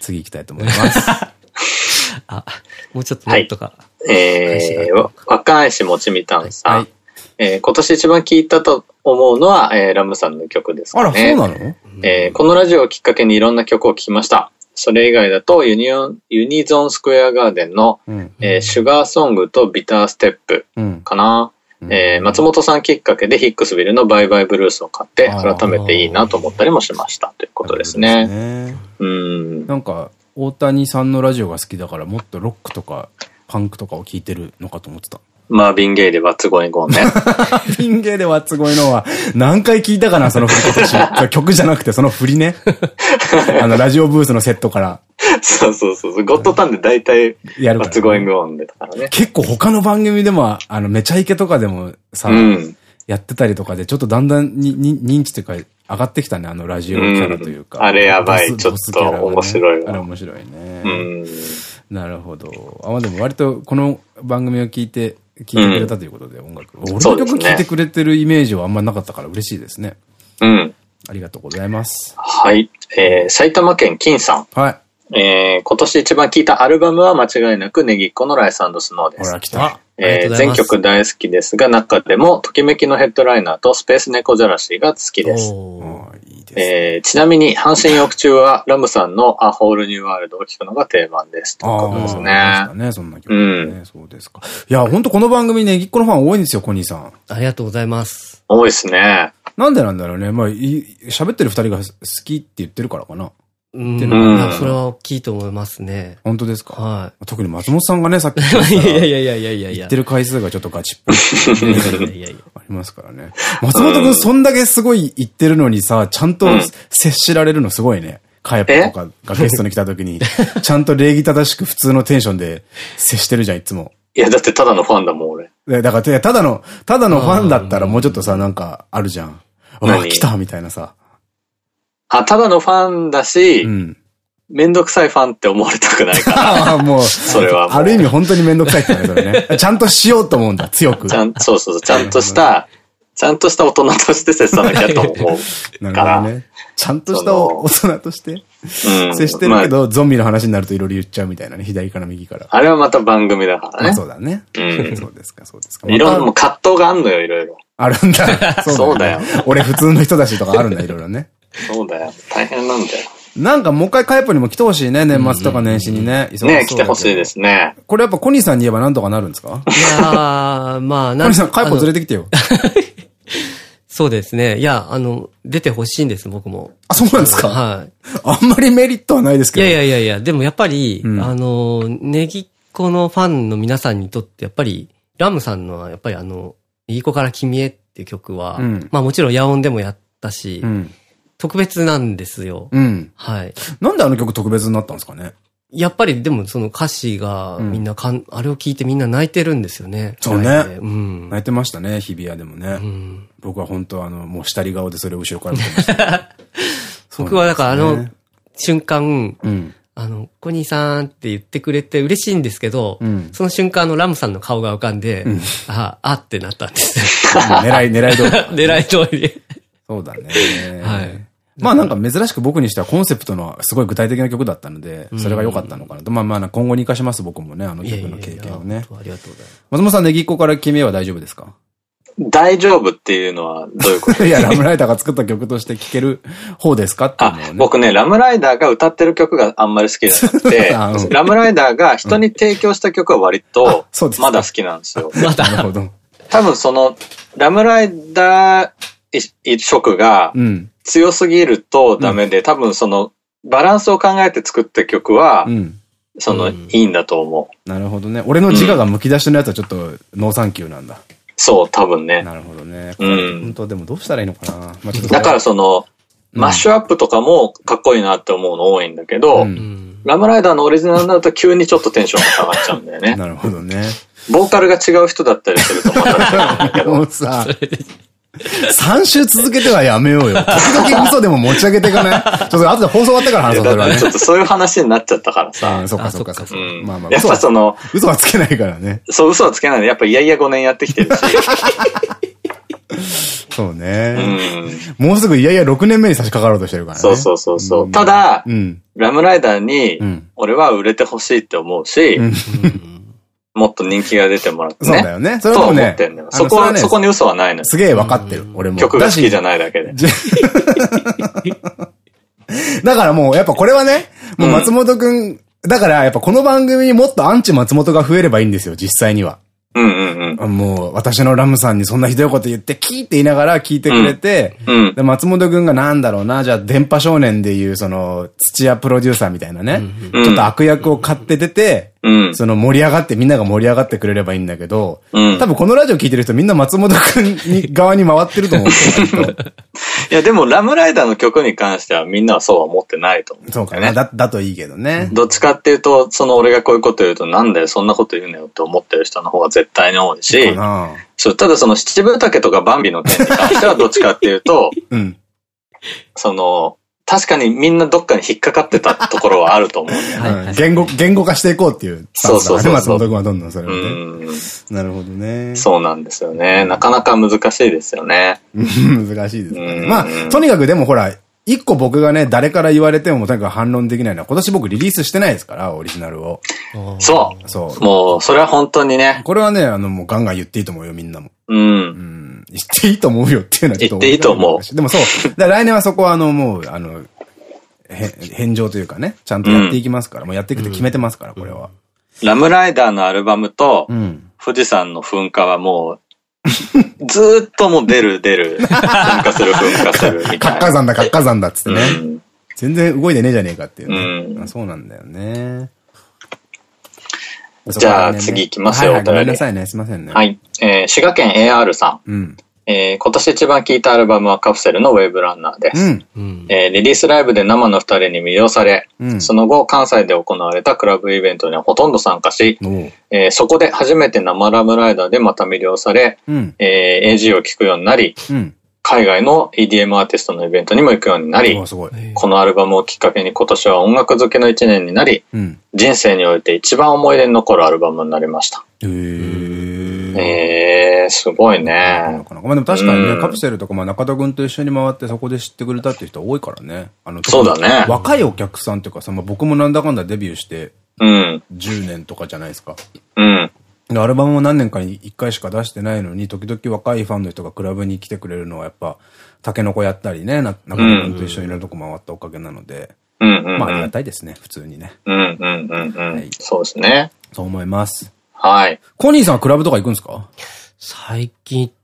次行きたいと思います。[laughs] あ、もうちょっとなんとか。はい、えー、若いしもちみたんさん。はい、えー、今年一番聴いたと思うのは、えー、ラムさんの曲ですかね。あら、そうなの？えー、このラジオをきっかけにいろんな曲を聴きました。それ以外だとユニオン、 UNISON SQUARE GARDEN の、うん、えー、シュガーソングとビターステップかな。うん、えー、松本さんきっかけでヒックスビルのバイバイブルースを買って改めていいなと思ったりもしましたということですね。ねうん。なんか大谷さんのラジオが好きだからもっとロックとかパンクとかを聞いてるのかと思ってた。マービン・ゲイでワッツゴイゴンね。[laughs] ビン・ゲイでワッツゴイのは何回聞いたかな、その振り今年。[laughs] 曲じゃなくてその振りね。あの、ラジオブースのセットから。そうそうそう。ゴッドタンで大体、やるワッツゴイゴンでたからね。結構他の番組でも、あの、めちゃイケとかでもさ、うん、やってたりとかで、ちょっとだんだんにに認知というか、上がってきたね、あのラジオキャラというか。うん、あれやばい、ちょっと面白いわ。あれ面白いね。うん、なるほど。あ、まあでも割とこの番組を聞いて、聞いてくれたということで、音楽。俺の曲聴いてくれてるイメージはあんまなかったから嬉しいですね。うん。ありがとうございます。はい。えー、埼玉県金さん。はい。えー、今年一番聴いたアルバムは間違いなくネギっ子のライススノーです。ほら、来た。えー、全曲大好きですが、中でも、ときめきのヘッドライナーとスペース猫じゃらしが好きです。いいですえー、ちなみに、半身浴中はラムさんのアホールニューワールドを聴くのが定番です。ということですね。ね、そんな曲ね、うん。そうですか。いや、本当この番組ネギっ子のファン多いんですよ、コニーさん。ありがとうございます。多いですね。なんでなんだろうね。まあ、喋ってる二人が好きって言ってるからかな。うん。それは大きいと思いますね。本当ですか？はい。特に松本さんがね、さっき [laughs] いやいやいやいやいやいや言ってる回数がちょっとガチっぽい。いやいやいやありますからね。松本くんそんだけすごい言ってるのにさ、ちゃんと接しられるのすごいね。カヤッポとかがゲストに来た時に、[laughs] ちゃんと礼儀正しく普通のテンションで接してるじゃん、いつも。いや、だってただのファンだもん、俺。だから、ただの、ただのファンだったらもうちょっとさ、なんかあるじゃん。あ、来たみたいなさ。あ、ただのファンだし、うん、めんどくさいファンって思われたくないから。[laughs] もう、それはある意味本当にめんどくさいってね、それね。ちゃんとしようと思うんだ、強く。ちゃん、そうそうそう、ちゃんとした、ちゃんとした大人として接さなきゃと思うから。[laughs] ね。ちゃんとした大人として接してるけど、ゾンビの話になるといろいろ言っちゃうみたいなね、左から右から。あれはまた番組だからね。そうだね。うん。そうですか、そうですか。いろんな葛藤があんのよ、いろいろ。あるんだ。[laughs] そうだよ。俺普通の人だしとかあるんだ、いろいろね。そうだよ。大変なんだよ。なんかもう一回カイポにも来てほしいね、年末とか年始にね。ね来てほしいですね。これやっぱコニーさんに言えばなんとかなるんですか？いやー、まあ、コニーさん、カイポ連れてきてよ。[laughs] そうですね。いや、あの、出てほしいんです、僕も。あ、そうなんですか？はい。あんまりメリットはないですけど。いやいやいやいや、でもやっぱり、うん、あの、ネギっ子のファンの皆さんにとって、やっぱり、ラムさんのは、やっぱりあの、ネギっ子から君へっていう曲は、うん、まあもちろん野音でもやったし、うん特別なんですよ。うん。はい。なんであの曲特別になったんですかね？やっぱりでもその歌詞がみんなかん、うん、あれを聞いてみんな泣いてるんですよね。そうね。うん、泣いてましたね、日比谷でもね。うん、僕は本当あの、もう下り顔でそれを後ろから見てました。[laughs] 僕はだからあの瞬間、うん、あの、コニーさんって言ってくれて嬉しいんですけど、うん、その瞬間のラムさんの顔が浮かんで、うん、あ、あってなったんです。[laughs] 狙い、狙い通り。[laughs] 狙い通り。そうだね。はい。まあなんか珍しく僕にしてはコンセプトのすごい具体的な曲だったので、それが良かったのかなと。まあまあ今後に活かします僕もね、あの曲の経験をね。ありがとうございます。松本さん、ネギっ子から決めは大丈夫ですか？大丈夫っていうのはどういうこと？[laughs] いや、ラムライダーが作った曲として聴ける方ですかっていうのね、僕ね、ラムライダーが歌ってる曲があんまり好きじゃなくて、[laughs] ラムライダーが人に提供した曲は割と、まだ好きなんですよ。[laughs] まだ。なるほど。多分その、ラムライダー色が強すぎるとダメで、うん、多分その、バランスを考えて作った曲は、うん、その、いいんだと思う。なるほどね。俺の自我がむき出しのやつはちょっとノーサンキューなんだ。そう、多分ね。なるほどね。うん。本当でもどうしたらいいのかな。まあ、だからその、マッシュアップとかもかっこいいなって思うの多いんだけど、ラムライダーのオリジナルになると急にちょっとテンションが下がっちゃうんだよね。なるほどね。ボーカルが違う人だったりするとまた違うんだけど。[laughs] もうさ、3週続けてはやめようよ。時々嘘でも持ち上げていかない？ちょっと後で放送終わってから話そう、それはね。ちょっとそういう話になっちゃったからさ。そっかそっかそっか。まあまあ。やっぱその、嘘はつけないからね。そう、嘘はつけないで、やっぱいやいや5年やってきてるし。[laughs] そうね。うん、もうすぐいやいや6年目に差し掛かろうとしてるからね。そうそうそうそう。ただ、うん、ラムライダーに、俺は売れてほしいって思うし、うんもっと人気が出てもらってね。そうだよね。それもね。思ってんだよ。そこは、そこに嘘はないのすげえ分かってる。俺も。曲が好きじゃないだけで。だからもう、やっぱこれはね、もう松本くん、だからやっぱこの番組にもっとアンチ松本が増えればいいんですよ、実際には。うんうんうん。もう、私のラムさんにそんなひどいこと言って、キーって言いながら聞いてくれて、うん、で松本くんがなんだろうな、じゃあ、電波少年でいう、その、土屋プロデューサーみたいなね、うん、ちょっと悪役を買って出て、うん、その盛り上がって、みんなが盛り上がってくれればいいんだけど、うん、多分このラジオ聞いてる人みんな松本くんに側に回ってると思う [laughs] いや、でもラムライダーの曲に関してはみんなはそうは思ってないと思う、ね。そうかな。だ、だといいけどね。どっちかっていうと、その俺がこういうこと言うと、なんでそんなこと言うのよって思ってる人の方が絶対に多いし、そう、ただその七分丈とかバンビの点に関してはどっちかっていうと、うん、その、確かにみんなどっかに引っかかってたところはあると思うね。言語、言語化していこうっていう。そうそうそう。松本君はどんどんそれをね。なるほどね。そうなんですよね。なかなか難しいですよね。[laughs] 難しいですね。まあ、とにかくでもほら、一個僕がね、誰から言われてもとにかく反論できないのは、今年僕リリースしてないですから、オリジナルを。そう。そう。もう、それは本当にね。これはね、あの、もうガンガン言っていいと思うよ、みんなも。うん。うん。言っていいと思うよっていうのはちょっと。言っていいと思う。でもそう。来年はそこはあの、もう、あの、返上というかね、ちゃんとやっていきますから、うん、もうやっていくって決めてますから、これは。ラムライダーのアルバムと、富士山の噴火はもう、ずっともう出る出る、[laughs] 噴火する噴火するみたいな。活火山だ、活火山だっつってね。うん、全然動いてねえじゃねえかっていう、ね。うん、そうなんだよね。じゃあ次行きますよ、お便り。ごめんなさいね、すいませんね。はい。えー、滋賀県 AR さん。うんえー、今年一番聴いたアルバムはカプセルのウェーブランナーです。うん、えー、リリースライブで生の二人に魅了され、うん、その後関西で行われたクラブイベントにはほとんど参加し、えー、そこで初めて生ラムライダーでまた魅了され、うん、えー、AG を聴くようになり、海外の EDM アーティストのイベントにも行くようになり、このアルバムをきっかけに今年は音楽好きの一年になり、人生において一番思い出に残るアルバムになりました。へーえー、すごいね。まあでも確かにね、カプセルとか、まあ中田君と一緒に回ってそこで知ってくれたっていう人多いからね。あの、そうだね。若いお客さんっていうかさ、まあ僕もなんだかんだデビューして、うん。10年とかじゃないですか。うん。アルバムも何年かに1回しか出してないのに、時々若いファンの人がクラブに来てくれるのはやっぱ、タケノコやったりね、中田君と一緒にいろんなとこ回ったおかげなので、うんうん、まあありがたいですね、普通にね。うんうんうんうん。はい、そうですね。そう思います。はい。コニーさんはクラブとか行くんですか？最近行っ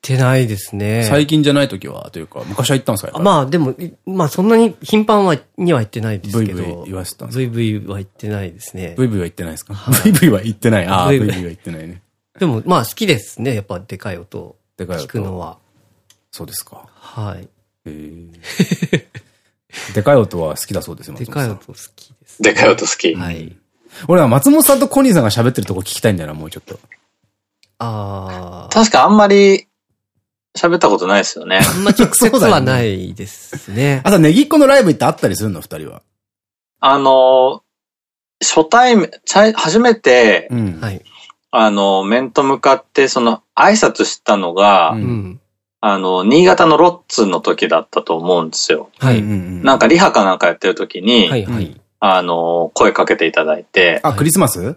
てないですね。最近じゃない時は、というか、昔は行ったんですかまあでも、まあそんなに頻繁は、には行ってないですけど。VV 言わせたんですか ?VV は行ってないですね。VV は行ってないですか ?VV は行ってない。ああ、VV は行ってないね。でもまあ好きですね。やっぱでかい音。でかい音。聞くのは。そうですか。はい。へえ。[laughs] でかい音は好きだそうですよ、でかい音好きです。でかい音好き。はい。俺は松本さんとコニーさんが喋ってるとこ聞きたいんだよな、もうちょっと。ああ。確かあんまり喋ったことないですよね。あんま直接はないですね。[laughs] あと、ネギっ子のライブ行ってあったりするの？二人は。あの、初対面、初めて、うん、はい。あの、面と向かって、その、挨拶したのが、うん、あの、新潟のロッツの時だったと思うんですよ。はい。なんかリハかなんかやってる時に、はいはい。あの、声かけていただいて。あ、クリスマス？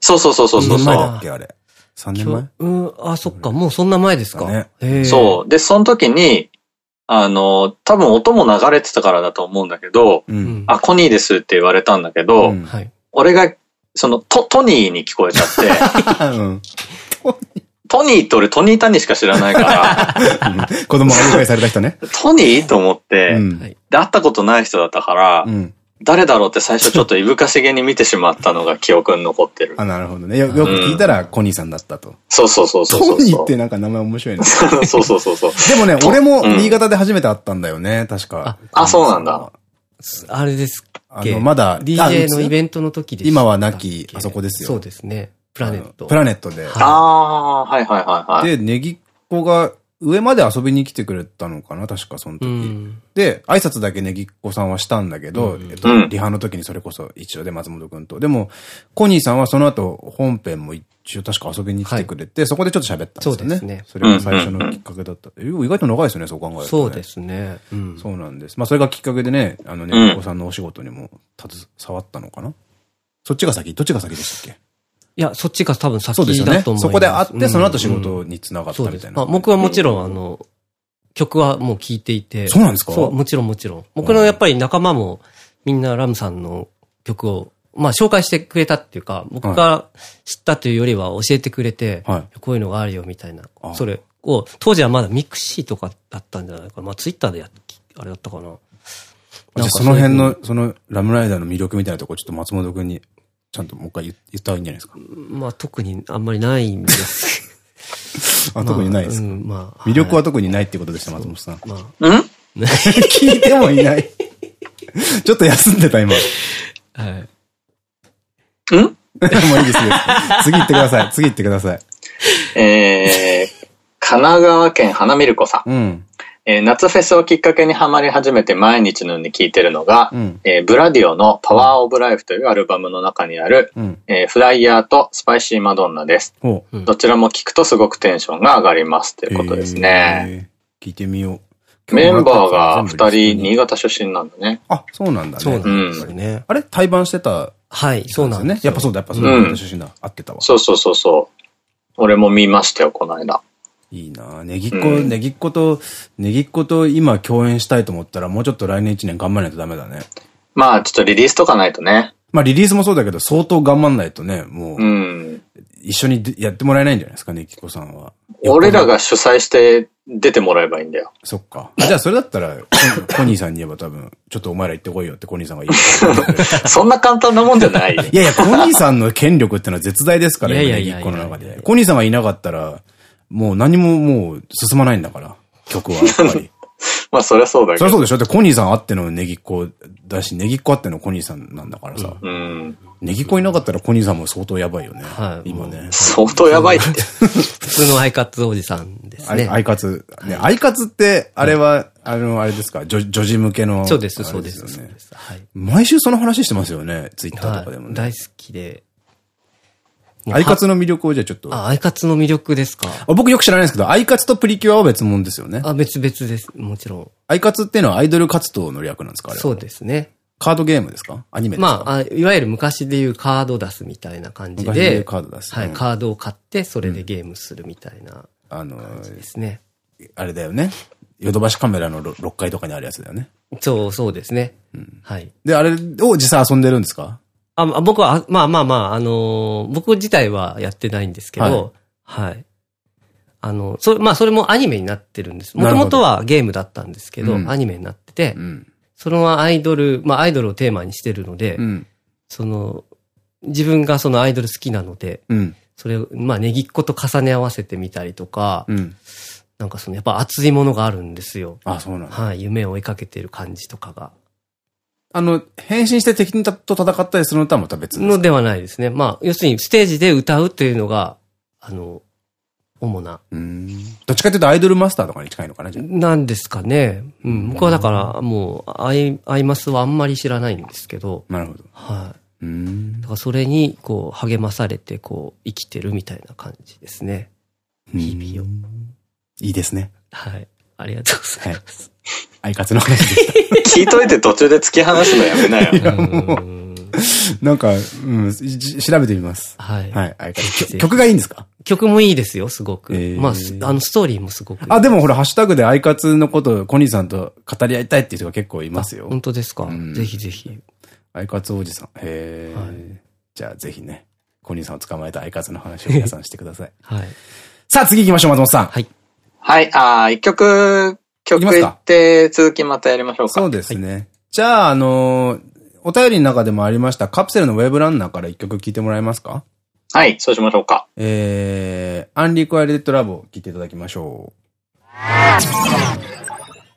そうそうそうそうそう。前だっけあれ。3年前？うん、あ、そっか、もうそんな前ですか。ね、そう。で、その時に、あの、多分音も流れてたからだと思うんだけど、うん、あ、コニーですって言われたんだけど、うん、俺が、その、ト、トニーに聞こえちゃって、うん、トニーって俺トニータニしか知らないから。子供が理解された人ね。トニーと思って、で、会ったことない人だったから、誰だろうって最初ちょっといぶかしげに見てしまったのが記憶に残ってる。あ、なるほどね。よよく聞いたらコニーさんだったと。そうそうそうそうトニーってなんか名前面白いね。そうそうそうそう。[laughs] でもね、俺も新潟で初めて会ったんだよね、確か。あ、そうなんだ。あれですあの、まだ、DJ のイベントの時です。今は亡き、あそこですよ。そうですね。プラネット。プラネットで。ああ、はいはいはいはい。で、ネギっ子が上まで遊びに来てくれたのかな確かその時。うん、で、挨拶だけねぎっこさんはしたんだけど、うん、えっと、リハの時にそれこそ一応で松本くんと。でも、コニーさんはその後本編も一応確か遊びに来てくれて、はい、そこでちょっと喋ったんですよね。そうですね。それが最初のきっかけだった。意外と長いですよね、そう考えると、ね。そうですね。うん、そうなんです。まあそれがきっかけでね、あのねぎっこさんのお仕事にも携わったのかな？そっちが先？どっちが先でしたっけ？いや、そっちが多分先だと思います。そうですよね。そこで会って、その後仕事につながったみたいな。僕はもちろん、あの、曲はもう聴いていて。そうなんですか？そう、もちろんもちろん。僕のやっぱり仲間もみんなラムさんの曲を、まあ紹介してくれたっていうか、僕が知ったというよりは教えてくれて、はい、こういうのがあるよみたいな。それを、当時はまだミクシーとかだったんじゃないかな。まあツイッターでやあれだったかな。じゃその辺の、そのラムライダーの魅力みたいなところちょっと松本くんにちゃんともう一回言った方がいいんじゃないですか？まあ特にあんまりないんです。[laughs] あ、特にないですか、まあ、魅力は特にないってことでした、松本さん。まあ、ん？[laughs] 聞いてもいない。[laughs] ちょっと休んでた、今。はい。ん？もういいですよ。次行ってください。次行ってください。えー、神奈川県花見る子さん。うん。えー、夏フェスをきっかけにハマり始めて毎日のように聴いてるのが、うん、えー、ブラディオのパワーオブライフというアルバムの中にある、うん、えー、フライヤーとスパイシーマドンナです。うん、どちらも聴くとすごくテンションが上がりますということですね。聞いてみよう。メンバーが二人、新潟出身なんだね。あ、そうなんだね。そうなんですね。あれ対バンしてたはい、そうなんですね。やっぱそうだ、やっぱそうだ。新潟出身だ。合ってたわ。そうそうそうそう。俺も見ましたよ、この間。いいなネギっ子、うん、ネギっ子と、ネギっ子と今共演したいと思ったらもうちょっと来年1年頑張らないとダメだね。まあちょっとリリースとかないとね。まあリリースもそうだけど相当頑張んないとね、もう、うん、一緒にやってもらえないんじゃないですか、ネギっ子さんは。俺らが主催して出てもらえばいいんだよ。そっか。じゃあそれだったら、コニーさんに言えば多分、ちょっとお前ら行ってこいよってコニーさんが言う。[laughs] そんな簡単なもんじゃない。いやいや、コニーさんの権力ってのは絶大ですから、いやいやいや。の中で。コニーさんがいなかったら、もう何ももう進まないんだから、曲は [laughs] やっぱり。まあそりゃそうだけど。そりゃそうでしょってコニーさんあってのネギっ子だし、ネギっ子あってのコニーさんなんだからさ。うん。ネギっ子いなかったらコニーさんも相当やばいよね。はい。今ね。相当やばいって。[laughs] 普通のアイカツおじさんですね。アイカツ。ね、アイカツって、あれは、あの、あれですか？女児向けの。そうです、そうです。はい。毎週その話してますよね。ツイッターとかでもね。大好きで。アイカツの魅力をじゃあちょっと。あ、アイカツの魅力ですか。僕よく知らないですけど、アイカツとプリキュアは別物ですよね。あ、別々です。もちろん。アイカツっていうのはアイドル活動の略なんですかそうですね。カードゲームですか？アニメですか？まあいわゆる昔でいうカード出すみたいな感じで。昔でカード出す。はい、カードを買って、それでゲームするみたいな。あのですね。あれだよね。ヨドバシカメラの 6, 階とかにあるやつだよね。そう、そうですね。うん、はい。で、あれを実際遊んでるんですか？あ僕は、まあまあまあ、あのー、僕自体はやってないんですけど、はい、はい。あの、それ、まあそれもアニメになってるんです。もともとはゲームだったんですけど、どアニメになってて、うん、そのアイドル、まあアイドルをテーマにしてるので、うん、その、自分がそのアイドル好きなので、うん、それを、まあネギっ子と重ね合わせてみたりとか、なんかその、やっぱ熱いものがあるんですよ。あ、そうなんはい、夢を追いかけてる感じとかが。あの、変身して敵と戦ったりするのとはまた別のではないですね。まあ、要するにステージで歌うというのが、あの、主な。うん。どっちかというとアイドルマスターとかに近いのかな、じゃなんですかね。うん。僕はだから、もう、アイ、アイマスはあんまり知らないんですけど。なるほど。はい。うん。だからそれに、こう、励まされて、こう、生きてるみたいな感じですね。日々を。いいですね。はい。ありがとうございます。アイカツの話でした。[laughs] 聞いといて途中で突き放すのやめなよ。[laughs] なんか、うん、調べてみます。はい。はい、アイカツ。曲がいいんですか？曲もいいですよ、すごく。まあ、あの、ストーリーもすごく。あ、でもほら、ハッシュタグでアイカツのこと、コニーさんと語り合いたいっていう人が結構いますよ。本当ですか？ぜひぜひ。アイカツおじさん。へえ。じゃあ、ぜひね、コニーさんを捕まえたアイカツの話を皆さんしてください。[laughs] はい。さあ、次行きましょう、松本さん。はい。はい、あ一曲、曲行って続きまたやりましょうか。そうですね。じゃあ、あのお便りの中でもありましたカプセルのウェブランナーから一曲聴いてもらえますか？はい、そうしましょうか。えー、アンリクワイレッドラブを聴いていただきましょう。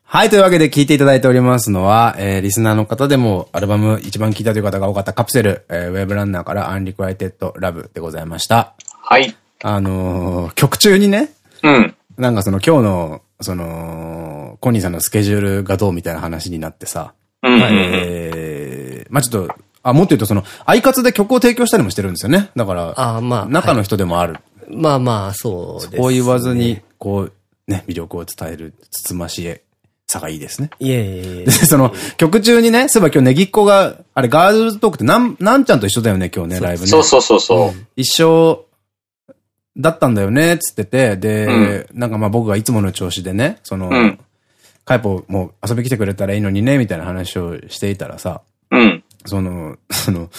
はい、というわけで聴いていただいておりますのは、えー、リスナーの方でもアルバム一番聴いたという方が多かったカプセル、えー、ウェブランナーからアンリクワイテッドラブでございました。はい。あのー、曲中にね、うん。なんかその今日の、その、コニーさんのスケジュールがどうみたいな話になってさ、うん、えー、まあちょっと、あ、もっと言うとその、アイカツで曲を提供したりもしてるんですよね。だから、あまあ、中の人でもある。はい、まあまあ、そうです、ね。こう言わずに、こう、ね、魅力を伝える、つつましさがいいですね。いえいえいえ。その、曲中にね、そういえば今日ネギっ子が、あれ、ガールズトークってなん、なんちゃんと一緒だよね、今日ね、ライブね。そうそうそうそう。一緒だったんだよね、つってて、で、うん、なんかまあ僕がいつもの調子でね、その、うん、カイポもう遊び来てくれたらいいのにね、みたいな話をしていたらさ、うん。その、[laughs] その、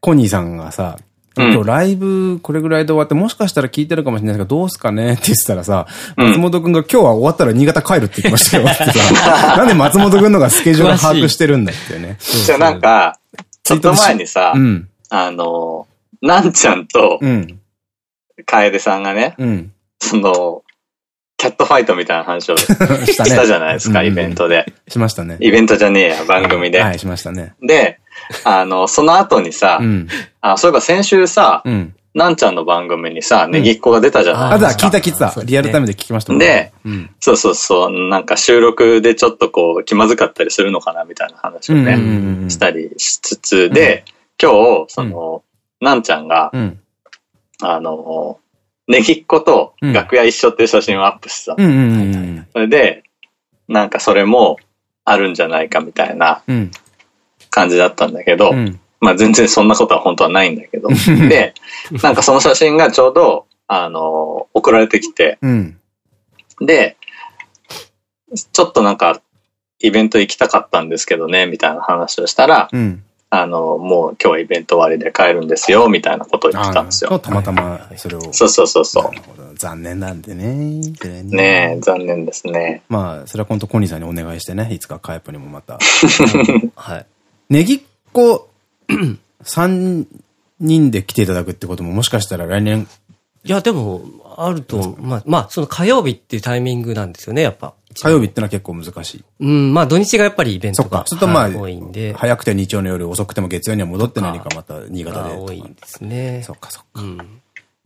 コニーさんがさ、今日ライブこれぐらいで終わって、もしかしたら聞いてるかもしれないですけど、どうすかねって言ってたらさ、松本くんが今日は終わったら新潟帰るって言ってましたよってさ、[laughs] なんで松本くんのがスケジュール把握してるんだってね。じゃあなんか、ちょっと前にさ、うん、あの、なんちゃんと、楓さんがね、うん、その、キャットファイトみたいな話を [laughs] したじゃないですか、イベントで。しましたね。イベントじゃねえや、番組で。はい、しましたね。で、あの、その後にさ、あ、そういえば先週さ、なんちゃんの番組にさ、ネギっ子が出たじゃないですか。あ、だ、聞いた聞いた。リアルタイムで聞きましたで、そうそうそう、なんか収録でちょっとこう、気まずかったりするのかなみたいな話をね、したりしつつで、今日、その、なんちゃんが、あの、ネギっ子と楽屋一緒っていう写真をアップしてた。それで、なんかそれもあるんじゃないかみたいな感じだったんだけど、うん、まあ全然そんなことは本当はないんだけど、で、なんかその写真がちょうど、あの、送られてきて、うん、で、ちょっとなんかイベント行きたかったんですけどね、みたいな話をしたら、うんあの、もう今日はイベント終わりで帰るんですよ、みたいなことを言ってたんですよ。たまたまそれを。そうそうそうそう。残念なんでね。ねえ、残念ですね。まあ、それは今度コニーさんにお願いしてね、いつかカイプにもまた。[laughs] はい。ネギっ子 [clears throat] 3人で来ていただくってことももしかしたら来年。いや、でも、あると、まあ、まあ、その火曜日っていうタイミングなんですよね、やっぱ。火曜日ってのは結構難しい。うん、まあ土日がやっぱりイベントがそっか。まあ、多いんで。早くて日曜の夜、遅くても月曜には戻って何かまた新潟で。多いんですね。そっかそっか。うん、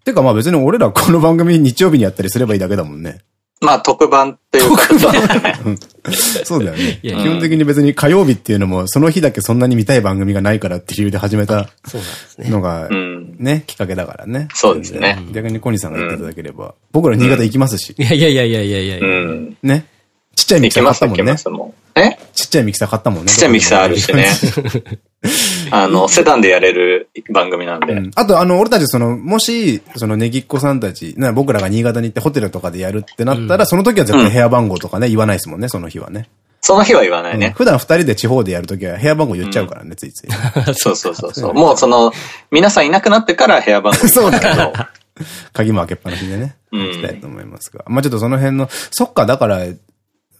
てかまあ別に俺らこの番組日曜日にやったりすればいいだけだもんね。まあ特番っていう形だね。[laughs] そうだよね。基本的に別に火曜日っていうのも、その日だけそんなに見たい番組がないからっていう理由で始めたのが、ね、きっかけだからね。そうですね。逆に小西さんが言っていただければ、僕ら新潟行きますし。いやいやいやいやいやいやね。ちっちゃいミキサー買ったもんね。え？ちっちゃいミキサー買ったもんね。ちっちゃいミキサーあるしね。[laughs] あの、セダンでやれる番組なんで。うん、あと、あの、俺たち、その、もし、その、ネギっ子さんたち、な僕らが新潟に行ってホテルとかでやるってなったら、うん、その時は絶対部屋番号とかね、言わないですもんね、その日はね。その日は言わないね。うん、普段二人で地方でやるときは部屋番号言っちゃうからね、ついつい。[laughs] そうそうそうそう。もうその、皆さんいなくなってから部屋番号そうだけど。鍵も開けっぱなしでね。行きたいと思いますが。まあちょっとその辺の、そっか、だから、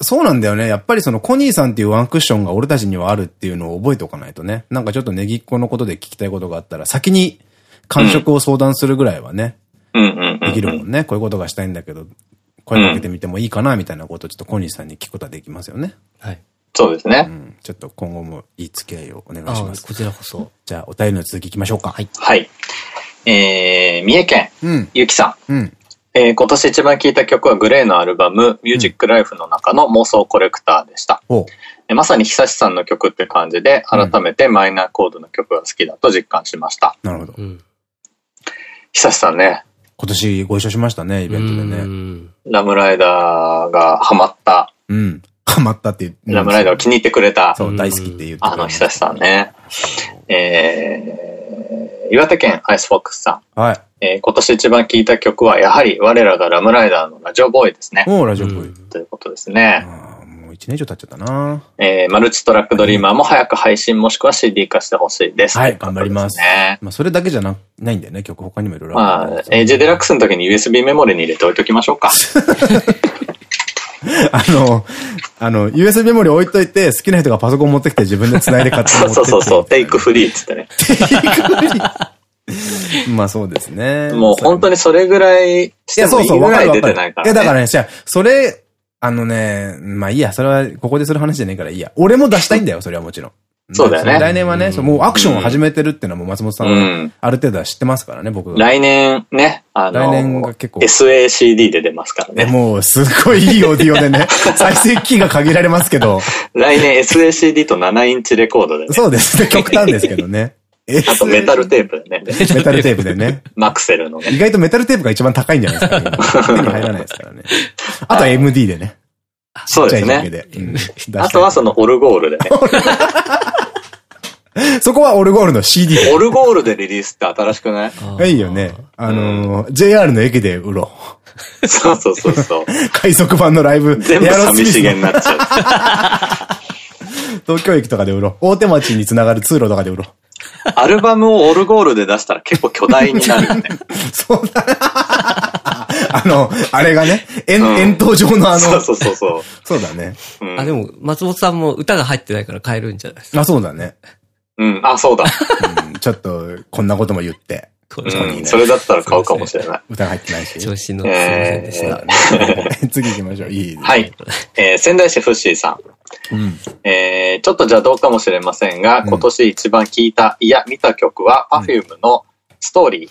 そうなんだよね。やっぱりそのコニーさんっていうワンクッションが俺たちにはあるっていうのを覚えておかないとね。なんかちょっとネギっ子のことで聞きたいことがあったら、先に感触を相談するぐらいはね。できるもんね。こういうことがしたいんだけど、声かけてみてもいいかなみたいなことをちょっとコニーさんに聞くことはできますよね。はい。そうですね。うん。ちょっと今後もいい付き合いをお願いします。こちらこそ。じゃあ、お便りの続きいきましょうか。はい。はい。えー、三重県、うん、ゆきさん。うん。えー、今年一番聴いた曲はグレーのアルバム、ミュージックライフの中の妄想コレクターでした。うん、まさに久志さんの曲って感じで、改めてマイナーコードの曲が好きだと実感しました。なるほど。久志さんね、今年ご一緒しましたね、イベントでね。ラムライダーがハマった。うん。ハマったって言って。ラムライダーを気に入ってくれた。そう、大好きって言ってあの、久しさんね。えー、岩手県アイスフォックスさん。はい。えー、今年一番聴いた曲は、やはり我らがラムライダーのラジオボーイですね。おラジオボーイ。ということですね。もう1年以上経っちゃったなえー、マルチトラックドリーマーも早く配信もしくは CD 化してほしいです。はい、頑張ります。ね、まあ、それだけじゃなないんだよね、曲他にもいろいろまあ、エイジデラックスの時に USB メモリに入れておいときましょうか。[laughs] あの、あの、USB メモリ置いといて、好きな人がパソコン持ってきて自分で繋いで買って [laughs] そうそうそう、テイクフリーっつってね。[laughs] テイクフリー。[laughs] まあそうですね。もう本当にそれぐらいいや、そうそう、わかるいや、だからね、じゃそれ、あのね、まあいいや、それはここでする話じゃねえからいいや。俺も出したいんだよ、それはもちろん。そうだよね。来年はね、もうアクションを始めてるっていうのはもう松本さんはある程度は知ってますからね、僕来年ね、あの、来年が結構。SACD で出ますからね。もう、すっごいいいオーディオでね、[laughs] 再生機が限られますけど。来年 SACD と7インチレコードでね。そうですね、極端ですけどね。あとメタルテープでね。メタルテープでね。マクセルのね。意外とメタルテープが一番高いんじゃないですか、ね。[laughs] 手に入らないですからね。あとは MD でね。そうですね。あとはそのオルゴールでね。[laughs] そこはオルゴールの CD オルゴールでリリースって新しくない？いいよね。あの、JR の駅で売ろう。そうそうそうそう。[laughs] 快速版のライブ。全部寂しげになっちゃう。東京駅とかで売ろう。大手町につながる通路とかで売ろう。[laughs] アルバムをオルゴールで出したら結構巨大になるよね。[laughs] そうだあの、あれがね、円、円筒状のあの。そうそうそうそう。そうだね。あ、でも、松本さんも歌が入ってないから買えるんじゃないですか？あ、そうだね。うん、あ、そうだ。[laughs] うん、ちょっと、こんなことも言って。うん、それだったら買うかもしれない。歌入ってないし。調子のすいませんでした。[laughs] 次行きましょう。いいはい。えー、仙台市フッシーさん。うん、えー、ちょっと邪道かもしれませんが、今年一番聴いた、いや、見た曲は、Perfume のストーリー、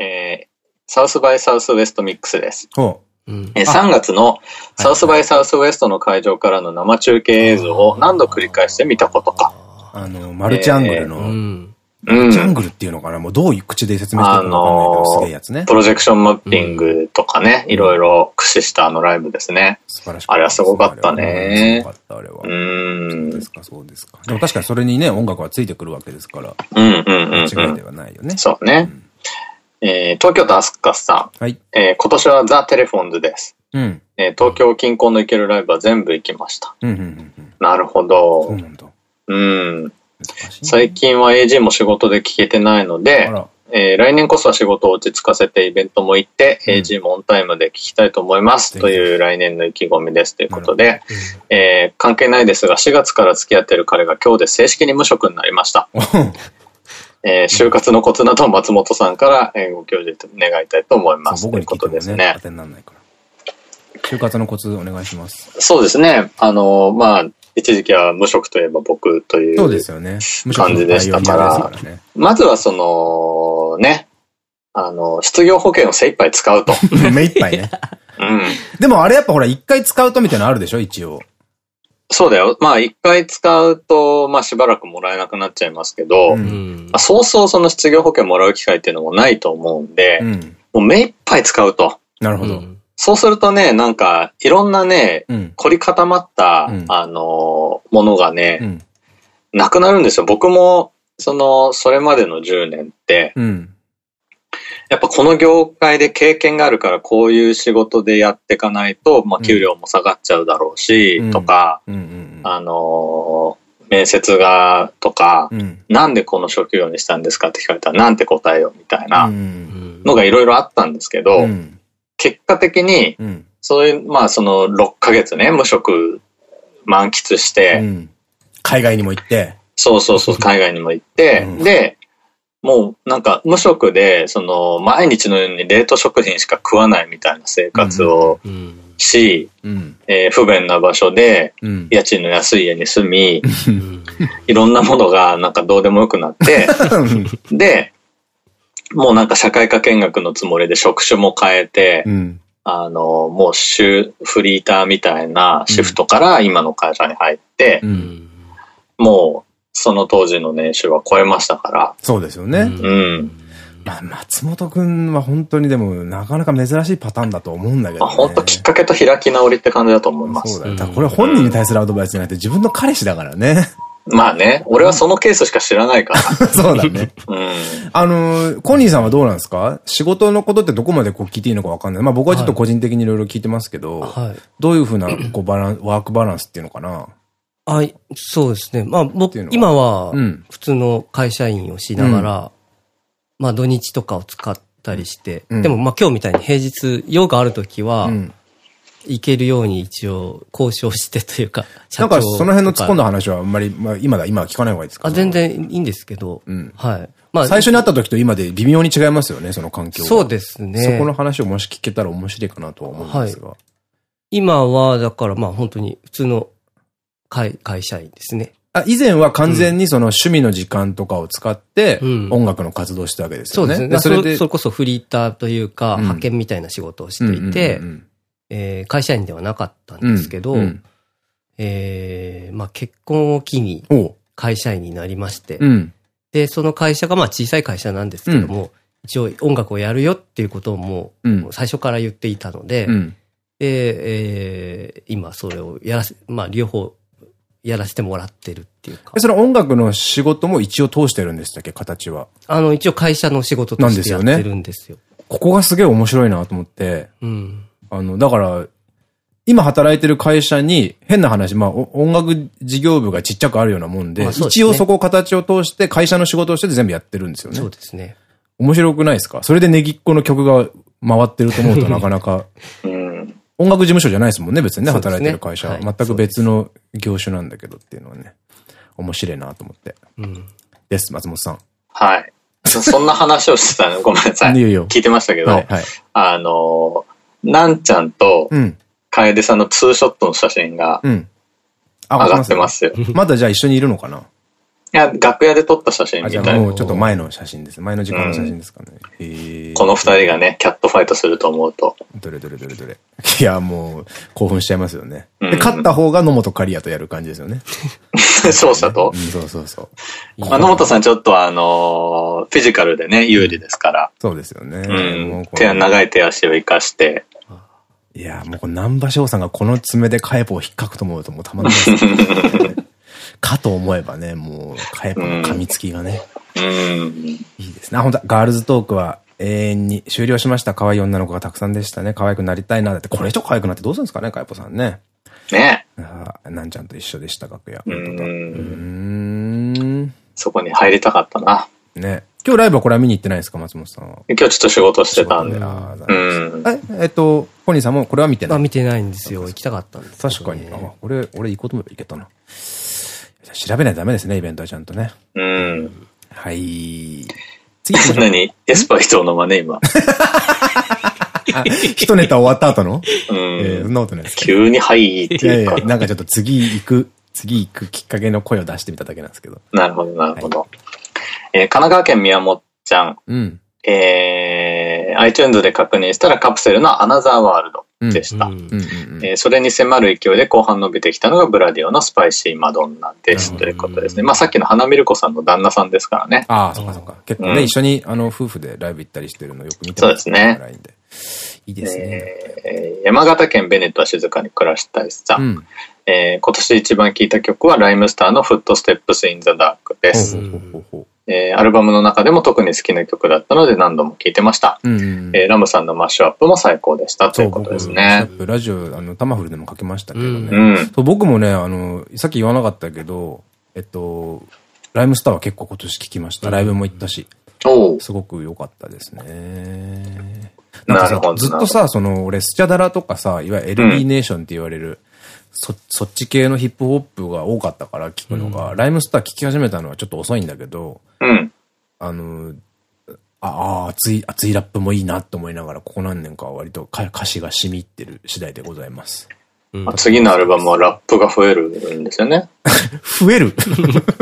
えー、サウスバイサウスウエストミックスです。うん、3月のサウスバイサウスウエストの会場からの生中継映像を何度繰り返して見たことか。あの、マルチアングルの、マルチアングルっていうのかなもうどういう口で説明してるのかわかんないけど、すげえやつね。プロジェクションマッピングとかね、いろいろ駆使したあのライブですね。素晴らしかった。あれはすごかったね。すごかった、あれは。うん。そうですか、そうですか。でも確かにそれにね、音楽はついてくるわけですから。うんうんうん。間違いではないよね。そうね。えー、東京都アスカスさん。はい。えー、今年はザ・テレフォンズです。うん。えー、東京近郊の行けるライブは全部行きました。うんうんうん。なるほど。そうなんだ。うん。最近は AG も仕事で聞けてないので、えー、来年こそは仕事を落ち着かせてイベントも行って、うん、AG もオンタイムで聞きたいと思います、という来年の意気込みですということで、うん、えー、関係ないですが4月から付き合ってる彼が今日で正式に無職になりました。[laughs] えー、就活のコツなど松本さんから、えー、ご教授願いたいと思います。ということですね。就活のコツお願いします。そうですね。あの、まあ、一時期は無職といえば僕という感じでしたから、まずはその、ね、あの、失業保険を精一杯使うと。[laughs] 目一杯ね。うん。でもあれやっぱほら、一回使うとみたいなのあるでしょ、一応。そうだよ。まあ、一回使うと、まあ、しばらくもらえなくなっちゃいますけど、うん、まあ、そうそうその失業保険もらう機会っていうのもないと思うんで、うん、もう目いっぱい使うと。なるほど。そうするとね、なんか、いろんなね、うん、凝り固まった、うん、あの、ものがね、うん、なくなるんですよ。僕も、その、それまでの10年って、やっぱこの業界で経験があるからこういう仕事でやっていかないと、まあ給料も下がっちゃうだろうし、とか、あの面接が、とか、なんでこの職業にしたんですかって聞かれたらなんて答えようみたいなのがいろいろあったんですけど、結果的に、そういう、まあその6ヶ月ね、無職満喫して、海外にも行って、そうそうそう、海外にも行って、で、もうなんか無職で、その毎日のように冷凍食品しか食わないみたいな生活をし、え不便な場所で、家賃の安い家に住み、いろんなものがなんかどうでもよくなって、で、もうなんか社会科見学のつもりで職種も変えて、あの、もう週フリーターみたいなシフトから今の会社に入って、もうその当時の年収は超えましたから。そうですよね。うん。まあ、松本くんは本当にでも、なかなか珍しいパターンだと思うんだけど、ね。本当きっかけと開き直りって感じだと思います。そうだよ。これ本人に対するアドバイスじゃなくて自分の彼氏だからね。まあね、俺はそのケースしか知らないから。[laughs] そうだね。うん。あの、コニーさんはどうなんですか？仕事のことってどこまでこう聞いていいのかわかんない。まあ僕はちょっと個人的にいろいろ聞いてますけど、はい、どういうふうなこうバラン [clears throat] ワークバランスっていうのかな？はい、そうですね。まあ僕、今は普通の会社員をしながら、うん、まあ土日とかを使ったりして、うん、でもまあ今日みたいに平日、用があるときは、うんいけるように一応交渉してというか、[laughs] なんかその辺の突っ込んだ話はあんまり、まあ今だ、今は聞かない方がいいですか？あ、全然いいんですけど、うん、はい。まあ最初に会った時と今で微妙に違いますよね、その環境そうですね。そこの話をもし聞けたら面白いかなとは思うんですが。はい、今は、だからまあ本当に普通の会会社員ですね。あ、以前は完全にその趣味の時間とかを使って、音楽の活動したわけですよね。そうですね。それでそれこそフリーターというか、派遣みたいな仕事をしていて、えー、会社員ではなかったんですけど、うんうん、えー、まあ結婚を機に会社員になりまして、うん、で、その会社がまあ小さい会社なんですけども、一応音楽をやるよっていうことをもう最初から言っていたので、で、えー、今それをやらせ、まあ両方やらせてもらってるっていうか。その音楽の仕事も一応通してるんでしたっけ、形は。あの、一応会社の仕事としてやってるんですよ。すよね、ここがすげえ面白いなと思って。うん。あの、だから、今働いてる会社に変な話、まあ音楽事業部がちっちゃくあるようなもんで、でね、一応そこを形を通して会社の仕事をして全部やってるんですよね。そうですね。面白くないですか？それでネギっ子の曲が回ってると思うとなかなか。[laughs] 音楽事務所じゃないですもんね、別にね、働いてる会社は。はい、全く別の業種なんだけどっていうのはね、面白いなと思って。うん、です、松本さん。はい。そんな話をしてたの？ごめんなさい。いい聞いてましたけど、はいはい、あのなんちゃんと、楓さんのツーショットの写真が、上がってますよ。[laughs] まだじゃあ一緒にいるのかな？いや、楽屋で撮った写真みたいな。もうちょっと前の写真です。前の時間の写真ですかね。この二人がね、キャットファイトすると思うと。どれどれどれどれ。いや、もう、興奮しちゃいますよね。で、勝った方が野本刈谷とやる感じですよね。[laughs] 勝者と、そうそうそう。まあ、野本さんちょっとあのフィジカルでね、有利ですから。そうですよね。うん。手長い手足を生かして、いや、もう南波翔さんがこの爪でカエポを引っかくと思うともうたまんないです、ね。[laughs] かと思えばね、もうカエポの噛みつきがね。うん、いいですね。本当ガールズトークは永遠に終了しました。可愛い女の子がたくさんでしたね。可愛くなりたいな。だってこれ以上可愛くなってどうするんですかね、カエポさんね。ねあなんちゃんと一緒でした、楽屋。うん。そこに入りたかったな。ね。今日ライブはこれは見に行ってないですか、松本さんは？今日ちょっと仕事してたんで。あうん。え、えっと、ポニーさんもこれは見てない？あ、見てないんですよ。行きたかったんです。確かに。あ、俺、俺行こうと思えば行けたな。調べないとダメですね、イベントはちゃんとね。うん。はい。次 [laughs] 何？エスパイトの真似今。[laughs] 一ネタ終わった後の？うん。えー、そんなことないです。急にはいっていうか。なんかちょっと次行く、次行くきっかけの声を出してみただけなんですけど。なるほど、なるほど。えー、神奈川県宮本ちゃん。うん、えー、iTunes で確認したらカプセルのアナザーワールドでした。それに迫る勢いで後半伸びてきたのがブラディオのスパイシーマドンナです。ということですね。まあさっきの花見る子さんの旦那さんですからね。ああ、そっかそっか。結構ね、うん、一緒にあの夫婦でライブ行ったりしてるのよく見てますそうですね。いいですね。えー、山形県ベネットは静かに暮らしたいさん。うん、えー、今年一番聴いた曲はライムスターの Footsteps in the Dark です。えー、アルバムの中でも特に好きな曲だったので何度も聴いてました。うん、えー、ラムさんのマッシュアップも最高でしたということですね。ラジオ、あの、タマフルでもかけましたけどね。うん、そう僕もね、あの、さっき言わなかったけど、えっと、ライムスターは結構今年聴きました。ライブも行ったし。すごく良かったですね。なんかさ、ずっとさ、その、俺、スチャダラとかさ、いわゆる LB ネーションって言われる、うんそ、そっち系のヒップホップが多かったから聞くのが、うん、ライムスター聞き始めたのはちょっと遅いんだけど、うん、あの、ああ、熱い、熱いラップもいいなって思いながら、ここ何年かは割と歌詞が染み入ってる次第でございます。うん、次のアルバムはラップが増えるんですよね。増える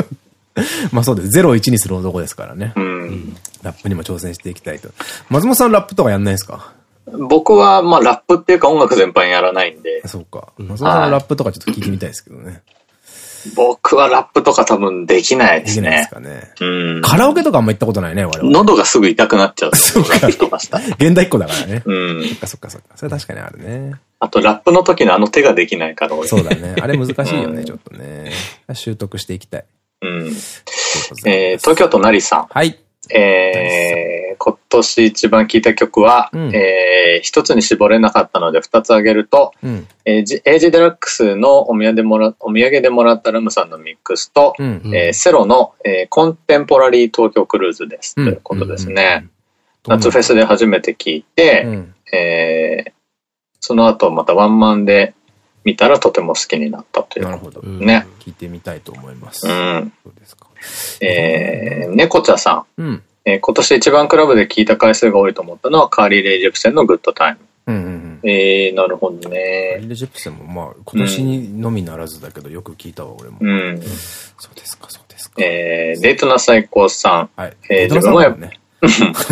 [laughs] まあそうです。01にする男ですからね。うん、ラップにも挑戦していきたいと。松本さんラップとかやんないですか？僕は、まあ、ラップっていうか音楽全般やらないんで。そうか。松本さんのラップとかちょっと聞いてみたいですけどね。僕はラップとか多分できないですね。できないですかね。うん。カラオケとかあんま行ったことないね、我々。喉がすぐ痛くなっちゃう。そうか。現代っ子だからね。うん。そっかそっかそっか。それ確かにあるね。あと、ラップの時のあの手ができないからそうだね。あれ難しいよね、ちょっとね。習得していきたい。うん。えー、東京都成さん。はい。えー、今年一番聴いた曲は、うん、えー、一つに絞れなかったので二つあげると、うん、えー、エイジデラックスのお土産でもらお土産でもらったラムさんのミックスと、うんうん、えー、セロの、えー、コンテンポラリー東京クルーズです。ということですね。夏フェスで初めて聴いて、うん、えー、その後またワンマンで見たらとても好きになったということですね。聞いてみたいと思います。うん。そうですか。えー、猫茶さん。うん、えー、今年一番クラブで聞いた回数が多いと思ったのはカーリー・レイ・ジェプセンのグッドタイム。うんうんうん、えー、なるほどね。カーリー・レイ・ジェプセンもまあ今年にのみならずだけどよく聞いたわ、俺も。うん。そうですか、そうですか。えー、デートナ最高さん。はい。えー、自分もやっぱ、ね、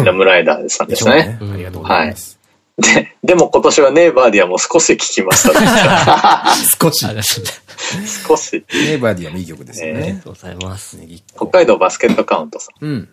ラムライダーさんですね。ねありがとうございます。はいで、でも今年はネイバーディアも少し聞きました。[laughs] 少し。少し。ネイバーディアもいい曲ですよね。ありがとうございます。北海道バスケットカウントさん。うん。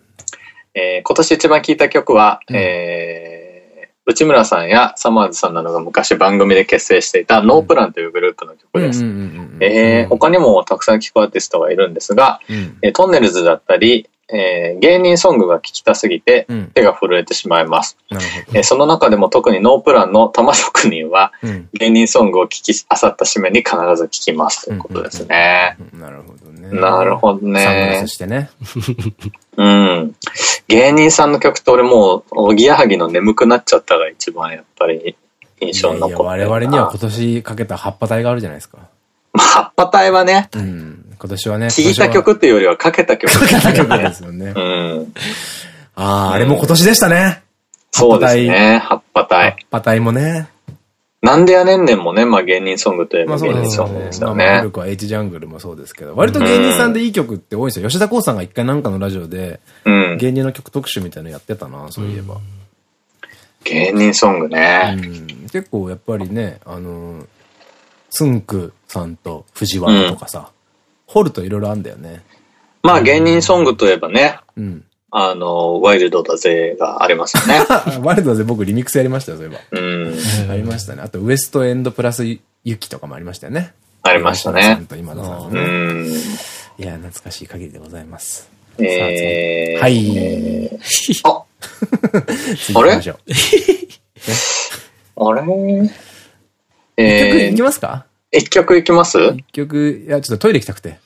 えー、今年一番聴いた曲は、うん、えー、内村さんやサマーズさんなどが昔番組で結成していたノープランというグループの曲です。他にもたくさん聴くアーティストがいるんですが、うん、えー、トンネルズだったり、えー、芸人ソングが聴きたすぎて手が震えてしまいます。うん、えー、その中でも特にノープランの玉職人は、芸人ソングを聴きあさった締めに必ず聴きますということですね。なるほどね。なるほどね。サングラスしてね。[laughs] うん。芸人さんの曲って俺もう、おぎやはぎの眠くなっちゃったが一番やっぱり印象に残ってる。我々には今年かけた葉っぱ隊があるじゃないですか。葉っぱ隊はね。うん。今年はね。聴いた曲っていうよりはかけた曲、かけた曲ですよね。うん。ああ、あれも今年でしたね。そうですね。葉っぱ隊。葉っぱ隊もね。なんでやねんねんもね、まあ芸人ソングといえば芸人ソングですよね。まあ、古くは H ジャングルもそうですけど、割と芸人さんでいい曲って多いんですよ。吉田鋼さんが一回なんかのラジオで、芸人の曲特集みたいなのやってたな、そういえば。芸人ソングね。結構やっぱりね、あの、つんくさんと藤原とかさ、掘るといろいろあるんだよね。まあ芸人ソングといえばね、うん。あの、ワイルドだぜがありますよね。[laughs] ワイルドだぜ僕リミックスやりましたよ、そういえば。うん。[laughs] ありましたね。あとウエストエンドプラスユキとかもありましたよね。ありましたね。と今田さんね。うん。いや、懐かしい限りでございます。えー、はい。あ [laughs] あれ？あれ？えー、一曲いきますか？一曲いきます？一曲、いや、ちょっとトイレ行きたくて。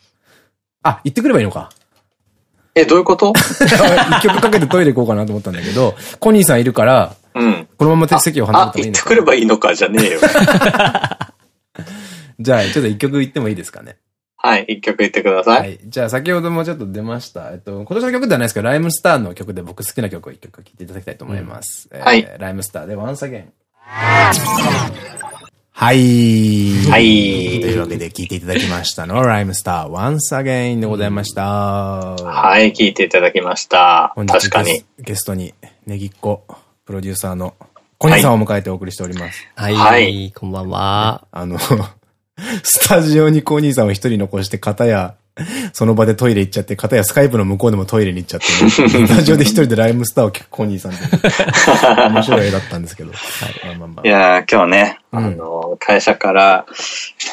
あ、行ってくればいいのか。え、どういうこと？[laughs] 一曲かけてトイレ行こうかなと思ったんだけど、コニーさんいるから、うん。このまま席を離れてもいいのか。行ってくればいいのかじゃねえよ。[laughs] じゃあ、ちょっと一曲言ってもいいですかね。はい、一曲言ってください。はい。じゃあ、先ほどもちょっと出ました。えっと、今年の曲ではないですけど、ライムスターの曲で僕好きな曲を一曲聴いていただきたいと思います。うん、はい。ライムスターで、ワンサゲン。はい。はい。というわけで聞いていただきましたのライムスター Once Again でございました。はい、聞いていただきました。確かに。ゲストに、ネギっ子、プロデューサーの小西さんを迎えてお送りしております。はい。はい、こんばんは。あの、[laughs] スタジオに小西さんを一人残して、片や、その場でトイレ行っちゃって、片やスカイプの向こうでもトイレに行っちゃって、ね、スタジオで一人でライムスターを聞くコニーさんで、面白い絵だったんですけど。はい、まあまあ、いや今日ね、あの、会社から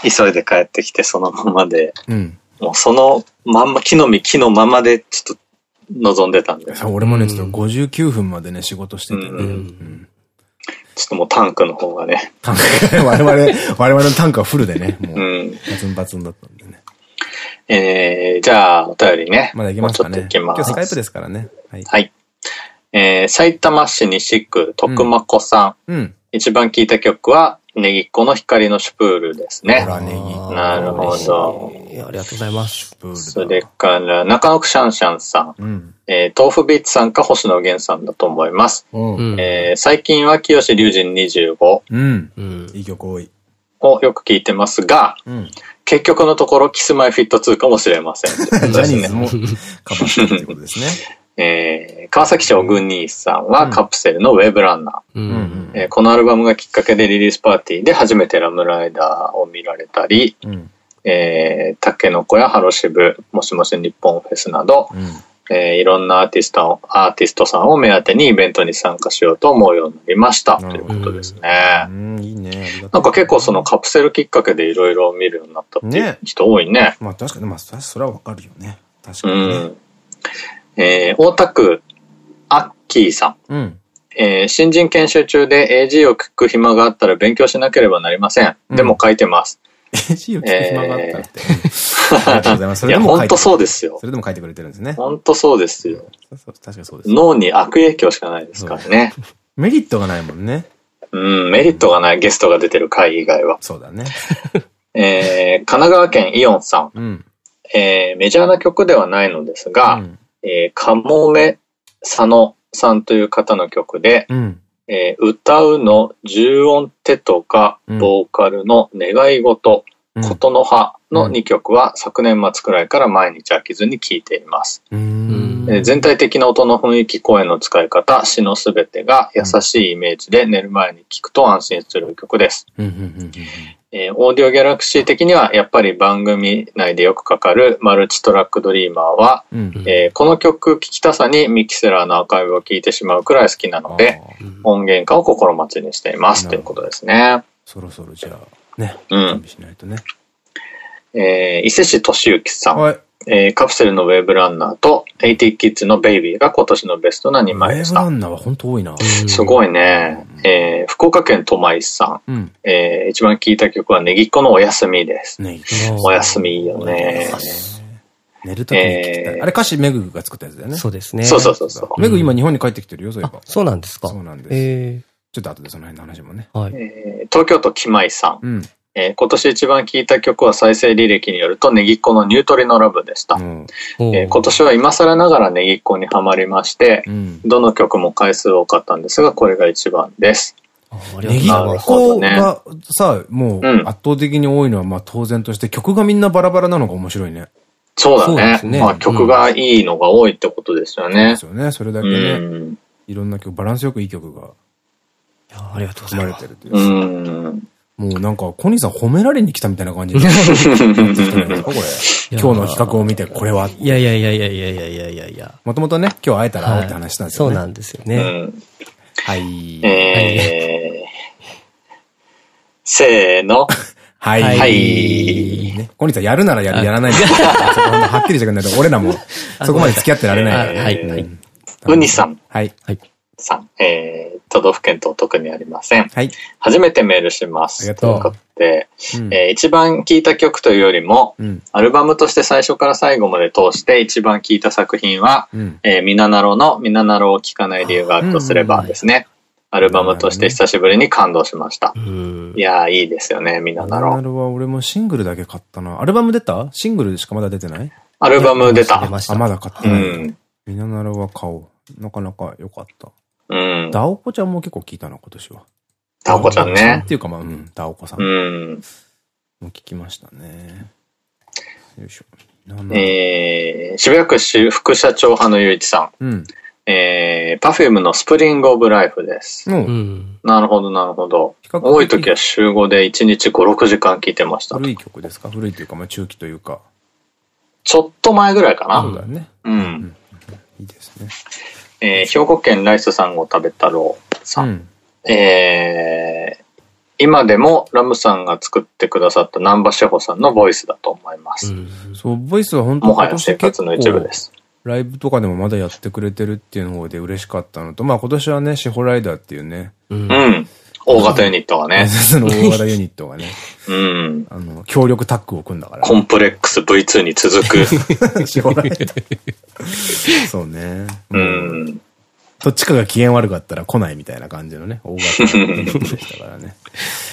急いで帰ってきて、そのままで、うん、もうそのまんま、木の実木のままで、ちょっと望んでたんで。俺もね、ちょっと59分までね、仕事しててね。うんちょっともうタンクの方がね。タンク、[laughs] 我々、我々のタンクはフルでね、もう、バツンバツンだったんでね。えー、じゃあ、お便りね。まだ行きますかね。行きます。今日スカイプですからね。はい。はい。えー、埼玉市西区徳間子さん。うん。一番聴いた曲は、ネギっ子の光のシュプールですね。ネギ。なるほど。ありがとうございます。それから、中野区シャンシャンさん。うん、えー、豆腐ビーツさんか星野源さんだと思います。うん、えー、最近は清志隆人25。うん。うん。いい曲多い。をよく聞いてますが、うん、結局のところキスマイフィット2かもしれません。[laughs] ジャニーズもカバーしたってことですね。[laughs] えー、川崎市小郡兄さんはカプセルのウェブランナー。このアルバムがきっかけでリリースパーティーで初めてラムライダーを見られたり、うん、えー、タケノコやハロシブ、もしもし日本フェスなど、うんえー、いろんなアーティスト、アーティストさんを目当てにイベントに参加しようと思うようになりました。ということですね。うん、いいね。なんか結構そのカプセルきっかけでいろいろ見るようになったっていう人多いね。ねまあ確かに、まあそれはわかるよね。確かに、ね。うん。えー、大田区、アッキーさん。うん。えー、新人研修中で AG を聞く暇があったら勉強しなければなりません。でも書いてます。AG を聞く暇があったって。えー、[laughs] ありがとうございます。それでも本当そうですよ。それでも書いてくれてるんですね。本当そうですよ。確かにそうです。脳に悪影響しかないですからね。メリットがないもんね。うん、メリットがないゲストが出てる回以外は。そうだね。[laughs] えー、神奈川県イオンさん。うん、えー、メジャーな曲ではないのですが、うん、えー、かもめ佐野さんという方の曲で、うん、えー、歌うの重音手とか、ボーカルの願い事、琴の葉の2曲は昨年末くらいから毎日飽きずに聴いています。全体的な音の雰囲気、声の使い方、詩のすべてが優しいイメージで寝る前に聴くと安心する曲です。えー、オーディオギャラクシー的にはやっぱり番組内でよくかかる Multitrack Dreamer は、うん、えー、この曲聴きたさにミキセラーのアーカイブを聴いてしまうくらい好きなので、音源化を心待ちにしていますということですね。そろそろじゃあね、準備しないとね。えー、伊勢市敏之さん。はい。えー、カプセルの Wave Runner と、80キッズの Baby が今年のベストな2枚でした。 Wave Runner は本当多いな。すごいね。えー、福岡県トマイさん。うん、えー、一番聴いた曲はネギっ子のおやすみです。ね、おやすみいいよね。寝るときに聞きたい。あれ歌詞メグが作ったやつだよね。そうですね。そうそうそうそう。メグ今日本に帰ってきてるよ、そういえば。そうなんですかそうなんです。えー、ちょっと後でその辺の話もね。はい。えー、東京都木舞さん。うん。えー、今年一番聴いた曲は再生履歴によると、ネギっ子のニュートリノラブでした。うん、えー、今年は今更ながらネギっ子にはまりまして、うん、どの曲も回数多かったんですが、これが一番です。ネギっ子がさ、もう圧倒的に多いのはまあ当然として曲がみんなバラバラなのが面白いね。そうだね。ねまあ曲がいいのが多いってことですよね。そうですよね。それだけね。いろんな曲、バランスよくいい曲が。ありがとうございます。れてるという。もうなんか、コニーさん褒められに来たみたいな感じで。[laughs] これ。今日の企画を見て、これは。いやいやいやいやいやいやいやいやいや。もともとね、今日会えたら会おうって話したんですよね。そうなんですよね。はい。えー、せーの。はい。はい。ね。コニーさんやるならやる、やらないで。[laughs] はっきりしてくれないと、俺らもそこまで付き合ってられない。はい。ウニさん。はい。はい。さん、えー、都道府県と特にありません。はい。初めてメールします。ありがとう。ということで、うん、えー、一番聴いた曲というよりも、うん、アルバムとして最初から最後まで通して一番聴いた作品は、うん、えー、ミナナロのミナナロを聴かない理由があるとすればですね。アルバムとして久しぶりに感動しました。いやー、いいですよね、ミナナロ。ミナナロは俺もシングルだけ買ったな。アルバム出たシングルしかまだ出てない？アルバム出た。あ、まだ買ってない。うん、ミナナロは買おう。なかなか良かった。うん。ダオコちゃんも結構聞いたな、今年は。ダオコちゃんね。っていうかまあ、うん、ダオコさん。うん。も聞きましたね。よいしょ。えー、渋谷区副社長派のゆういちさん。うん。えー、パフュームの Spring of Life です。うん。なるほど、なるほど。多い時は週5で1日5、6時間聴いてました。古い曲ですか？古いというか、まあ中期というか。ちょっと前ぐらいかな。そうだね。うん。いいですね。えー、兵庫県ライスさんを食べ太郎さん。うん、えー、今でもラムさんが作ってくださった南波志帆さんのボイスだと思います。うん、そう、ボイスは本当もはや生活の一部です。ライブとかでもまだやってくれてるっていうので嬉しかったのと、まあ今年はね、シホライダーっていうね。うん。うん大型ユニットがね。[laughs] その大型ユニットがね。[laughs] うん。あの、協力タッグを組んだから、ね。コンプレックス V2 に続く。[laughs] そうね。うん。どっちかが機嫌悪かったら来ないみたいな感じのね、大型でしたからね。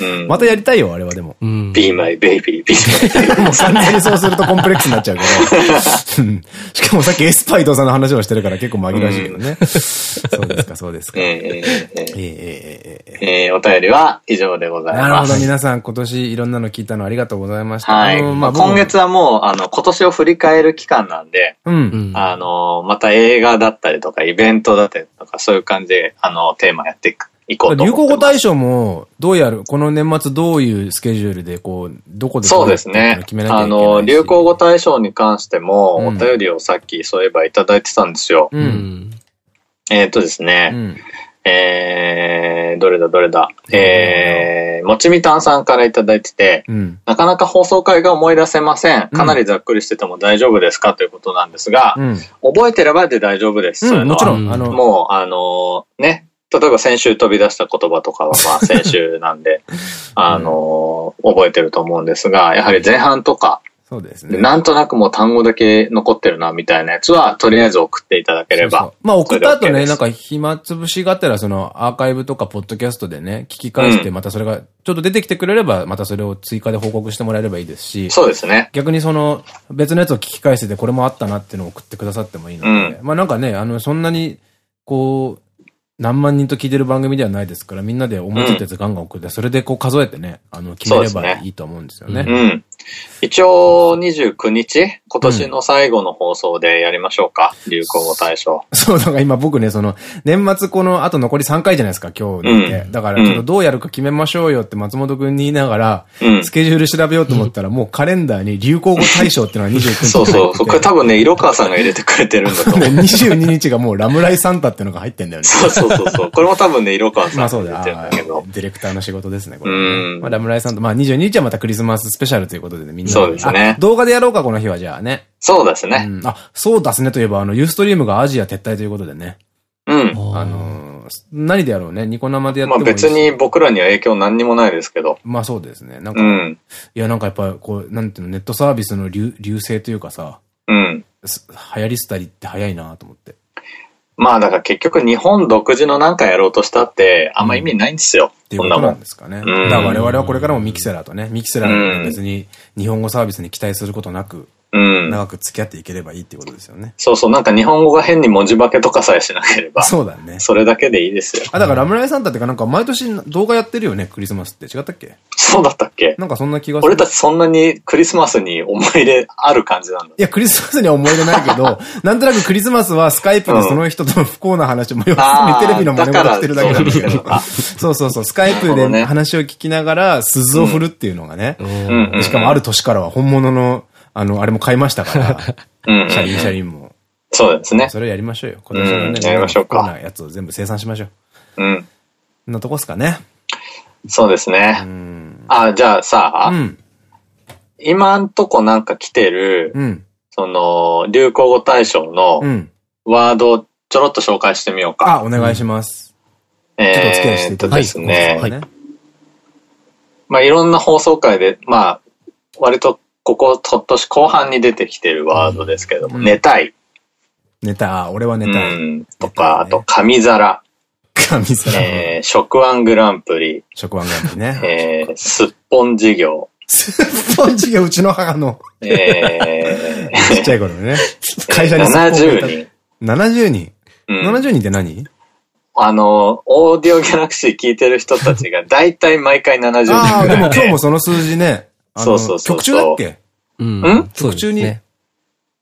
うん、またやりたいよ、あれはでも。be my baby, be my baby. もう完全にそうするとコンプレックスになっちゃうから。[laughs] しかもさっきエスパイドさんの話をしてるから結構紛らわしいけどね。そうですか、そうですか。ええお便りは以上でございます。なるほど、皆さん今年いろんなの聞いたのありがとうございました。はい。まあ、今月はもう、あの、今年を振り返る期間なんで、うん。あの、また映画だったりとか、イベントだったりとか、そういう感じで、あの、テーマやってい行こうと流行語大賞も、どうやる、この年末どういうスケジュールで、こう、どこでそうですね。あの、流行語大賞に関しても、お便りをさっきそういえばいただいてたんですよ。うん、えっとですね、うん、えー、どれだどれだ。えー、もちみたんさんからいただいてて、うん、なかなか放送回が思い出せません。かなりざっくりしてても大丈夫ですか？ということなんですが、覚えてればで大丈夫です。うん、もちろん。あの、もう、あのね、例えば先週飛び出した言葉とかはまあ [laughs] 先週なんで、あのー、覚えてると思うんですが、やはり前半とか、そうですね。なんとなくもう単語だけ残ってるな、みたいなやつは、とりあえず送っていただければ。そうそうまあ送った後ね、なんか暇つぶしがてら、そのアーカイブとかポッドキャストでね、聞き返して、またそれがちょっと出てきてくれれば、またそれを追加で報告してもらえればいいですし。そうですね。逆にその、別のやつを聞き返してて、これもあったなっていうのを送ってくださってもいいので、うん、まあなんかね、あの、そんなに、こう、何万人と聞いてる番組ではないですから、みんなで思いついたやつガンガン送って、それでこう数えてね、あの、決めればいいと思うんですよね。うん。一応29日今年の最後の放送でやりましょうか。うん、流行語大賞。そう、だから今僕ね、その、年末この後残り3回じゃないですか、今日で、うん、だからちょっとどうやるか決めましょうよって松本くんに言いながら、うん、スケジュール調べようと思ったら、もうカレンダーに流行語大賞っていうのは29日そうそう。これ多分ね、色川さんが入れてくれてるんだと思う。[laughs] 22日がもうラムライサンタっていうのが入ってんだよね。そうそうそうそう。これも多分ね、色川さんが入れてるんだけど。ディレクターの仕事ですね、これ、ね。まあ、ラムライサンタ、まあ22日はまたクリスマススペシャルということでね、みんな。そうですね。動画でやろうか、この日はじゃあね。そうですね。うん、あ、そうですねといえば、あの、ユーストリームがアジア撤退ということでね。うん。あのー、何でやろうね。ニコ生でやってもまあ別に僕らには影響何にもないですけど。まあそうですね。なんか、うん、いやなんかやっぱこう、なんていうの、ネットサービスの流流星というかさ、うん。流行り廃りって早いなと思って。まあだから結局日本独自のなんかやろうとしたってあんま意味ないんですよ。っていうことなんですかね。だから我々はこれからもミキセラーとね、ミキセラー別に日本語サービスに期待することなく、うん。長く付き合っていければいいってことですよね。そうそう、なんか日本語が変に文字化けとかさえしなければ。そうだね。それだけでいいですよ。あ、だからラムライサンタってかなんか毎年動画やってるよね、クリスマスって。違ったっけ？そうだったっけ？なんかそんな気がする。俺たちそんなにクリスマスに思い入れある感じなんだ。いや、クリスマスには思い入れないけど、[laughs] なんとなくクリスマスはスカイプでその人との不幸な話も、要するにテレビの真似をしてるだけなんだけど。そうそうそう、スカイプで話を聞きながら鈴を振るっていうのがね。しかもある年からは本物のあの、あれも買いましたから、車輪車輪も。そうですね。それをやりましょうよ。今年のね、やりましょうか。なやつを全部生産しましょう。うん。なとこっすかね。そうですね。あ、じゃあさ、今んとこなんか来てる、その、流行語大賞のワードをちょろっと紹介してみようか。あ、お願いします。えーっとですね。まあいろんな放送回で、まあ、割とここ、今年後半に出てきてるワードですけども、うん、寝たい。寝た、俺は寝たい。うん、とか、あと、紙皿。紙皿。えー、食玩グランプリ。食玩グランプリね。えー、すっぽん事業。すっぽん事業、うちの母の。えー、[laughs] ちっちゃい頃ね。会社に70人。70人？うん、70人って何？あの、オーディオギャラクシー聞いてる人たちが大体毎回70人ぐらいああ、でも今日もその数字ね。そうそうそう。曲中だっけ？うん。曲中に。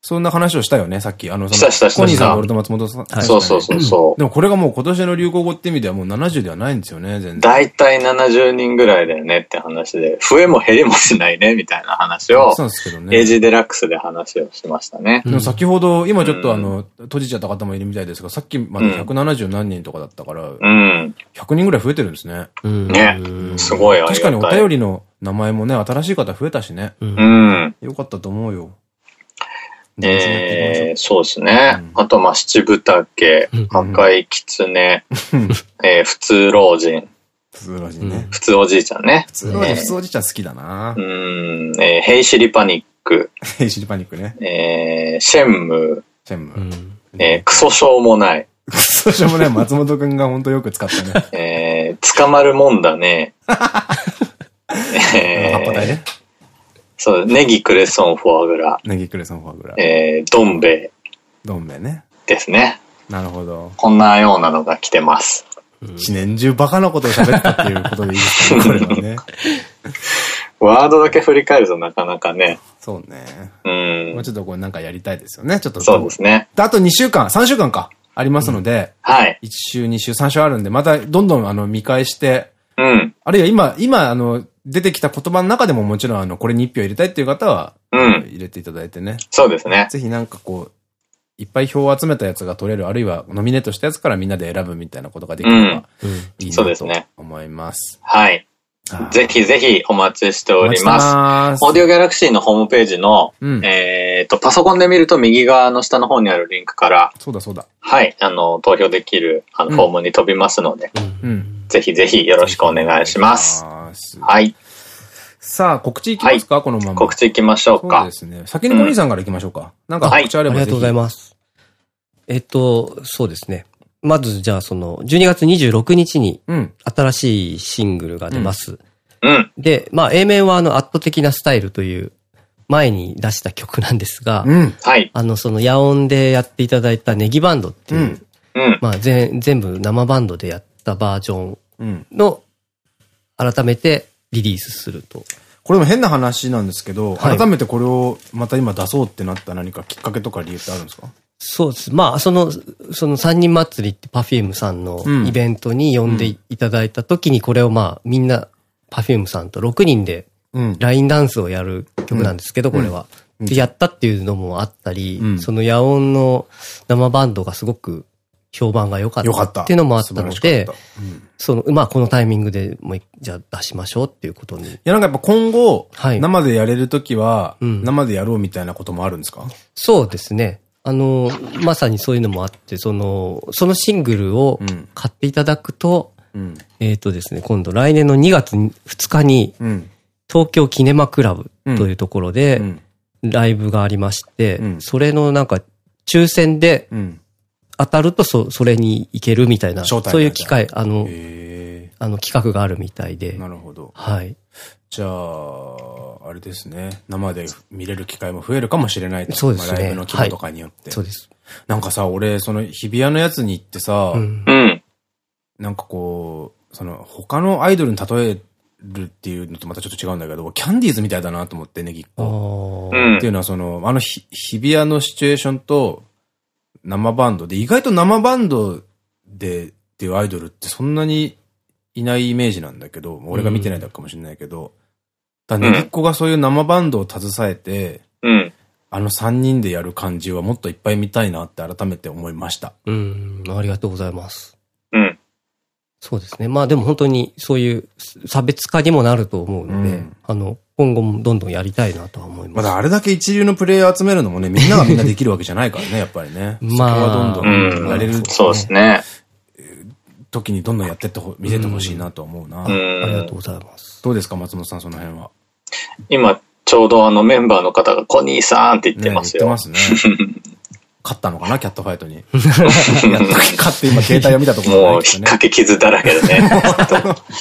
そんな話をしたよね、さっき。あの、その、コニーさん、俺と松本さん。そうそうそうそう。でもこれがもう今年の流行語って意味ではもう70ではないんですよね、全然。大体70人ぐらいだよねって話で、増えも減りもしないね、みたいな話を、そうですけどね。エイジデラックスで話をしましたね。でも先ほど、今ちょっとあの、閉じちゃった方もいるみたいですが、さっきまで170何人とかだったから、うん。100人ぐらい増えてるんですね。ね。すごい確かにお便りの名前もね、新しい方増えたしね。うん。よかったと思うよ。えー、そうですね。うん、あと、まあ、七分丈、赤い狐、えー、普通老人。普通老人ね。普通おじいちゃんね。普通老人、普通おじいちゃん好きだなうん、えー、ヘイシリパニック。ヘイシリパニックね。えー、シェンムー。シェンムー。えー、クソしょうもない。クソしょうもない。松本くんが本当よく使ったね。えー、捕まるもんだね。[laughs] えー、葉っぱ隊ね。そう、ネギクレソンフォアグラ。ネギクレソンフォアグラ。えー、どん兵衛。どん兵衛ね。ですね。なるほど。こんなようなのが来てます。一年中バカなことを喋ったっていうことでいいですかね、これはね。[laughs] ワードだけ振り返るとなかなかね。そうね。うん。もうちょっとこれなんかやりたいですよね、ちょっと。そうですね。あと2週間、3週間か。ありますので、はい。1週、2週、3週あるんで、またどんどんあの見返して、うん。あるいは今、今、あの、出てきた言葉の中でももちろん、あの、これに1票入れたいっていう方は、うん。入れていただいてね。そうですね。ぜひなんかこう、いっぱい票を集めたやつが取れる、あるいはノミネートしたやつからみんなで選ぶみたいなことができればいいなと思います。はい。ぜひぜひお待ちしております。ますオーディオギャラクシーのホームページの、うん、えっと、パソコンで見ると右側の下の方にあるリンクから、そうだそうだ。はい、あの、投票できる、あの、フォームに飛びますので、うん、ぜひぜひよろしくお願いします。はい。さあ、告知いきますか、はい、このまま。告知いきましょうか。そうですね。先に森さんからいきましょうか。なんか告知あれば、はい、ありがとうございます。えっと、そうですね。まず、じゃあ、その、12月26日に、新しいシングルが出ます。うん。で、まあ、A 面は、あの、圧倒的なスタイルという、前に出した曲なんですが、うん、はい。あの、その、野音でやっていただいたネギバンドっていう、うん、まあ、全、全部生バンドでやったバージョンの、改めてリリースすると。これも変な話なんですけど、はい、改めてこれをまた今出そうってなった何かきっかけとか理由ってあるんですか？そうです。まあ、その、その三人祭りって Perfume さんのイベントに呼んでいただいた時にこれをまあ、みんな Perfume さんと6人でラインダンスをやる曲なんですけど、これは。で、やったっていうのもあったり、その野音の生バンドがすごく評判が良かったっていうのもあったので、その、まあこのタイミングでもうじゃあ出しましょうっていうことに。いやなんかやっぱ今後、生でやれるときは、生でやろうみたいなこともあるんですか？そうですね。あの、まさにそういうのもあって、その、そのシングルを買っていただくと、うん、えっとですね、今度来年の2月2日に、東京キネマクラブというところで、ライブがありまして、うん、それのなんか、抽選で、当たるとそ、それに行けるみたいな、そういう機会、あの、あの企画があるみたいで。なるほど。はい。じゃあ、あれですね。生で見れる機会も増えるかもしれないそうですね。ライブの規模とかによって。はい、そうです。なんかさ、俺、その日比谷のやつに行ってさ、うん、なんかこう、その他のアイドルに例えるっていうのとまたちょっと違うんだけど、キャンディーズみたいだなと思って、ねぎっこ。っていうのはその、あの日比谷のシチュエーションと生バンドで、意外と生バンドでっていうアイドルってそんなにいないイメージなんだけど、俺が見てないだけかもしれないけど、だねぎっこがそういう生バンドを携えて、うん、あの3人でやる感じはもっといっぱい見たいなって改めて思いました。うん、ありがとうございます。うん。そうですね。まあでも本当にそういう差別化にもなると思うので、うん、あの、今後もどんどんやりたいなとは思います。まだあれだけ一流のプレイヤー集めるのもね、みんながみんなできるわけじゃないからね、[laughs] やっぱりね。まあ、そこはどんどんやれる、ね、そうですね。時にどんどんやってって見せてほしいなと思うな。ありがとうございます。どうですか、松本さん、その辺は？今、ちょうどあのメンバーの方がコニーさんって言ってますよ。ね、言ってますね。[laughs] 勝ったのかな、キャットファイトに。[laughs] やっと勝って今携帯を見たところ、ね、もう引っ掛け傷だらけでね。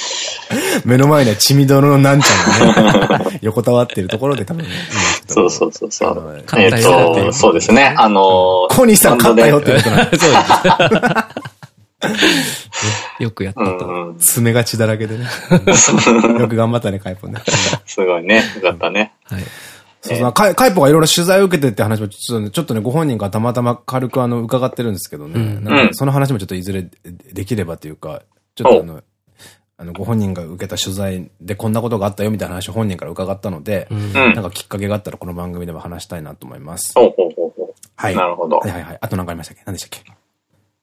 [laughs] 目の前には血みどろのなんちゃんがね、[laughs] 横たわってるところで多分、そうそうそうそう。えっと、そうですね。あのコニーさん勝ったよってことなんです。よくやったと。爪が血だらけでね。よく頑張ったね、カイポね。すごいね。よかったね。はい。そうそう、カイポがいろいろ取材を受けてって話もちょっとね、ちょっとね、ご本人がたまたま軽くあの、伺ってるんですけどね。うん、なんかその話もちょっといずれできればというか、ちょっとあの、あの、ご本人が受けた取材でこんなことがあったよみたいな話を本人から伺ったので、うん、なんかきっかけがあったらこの番組でも話したいなと思います。はい。なるほど。はいはいはい。あと何かありましたっけ？何でしたっけ？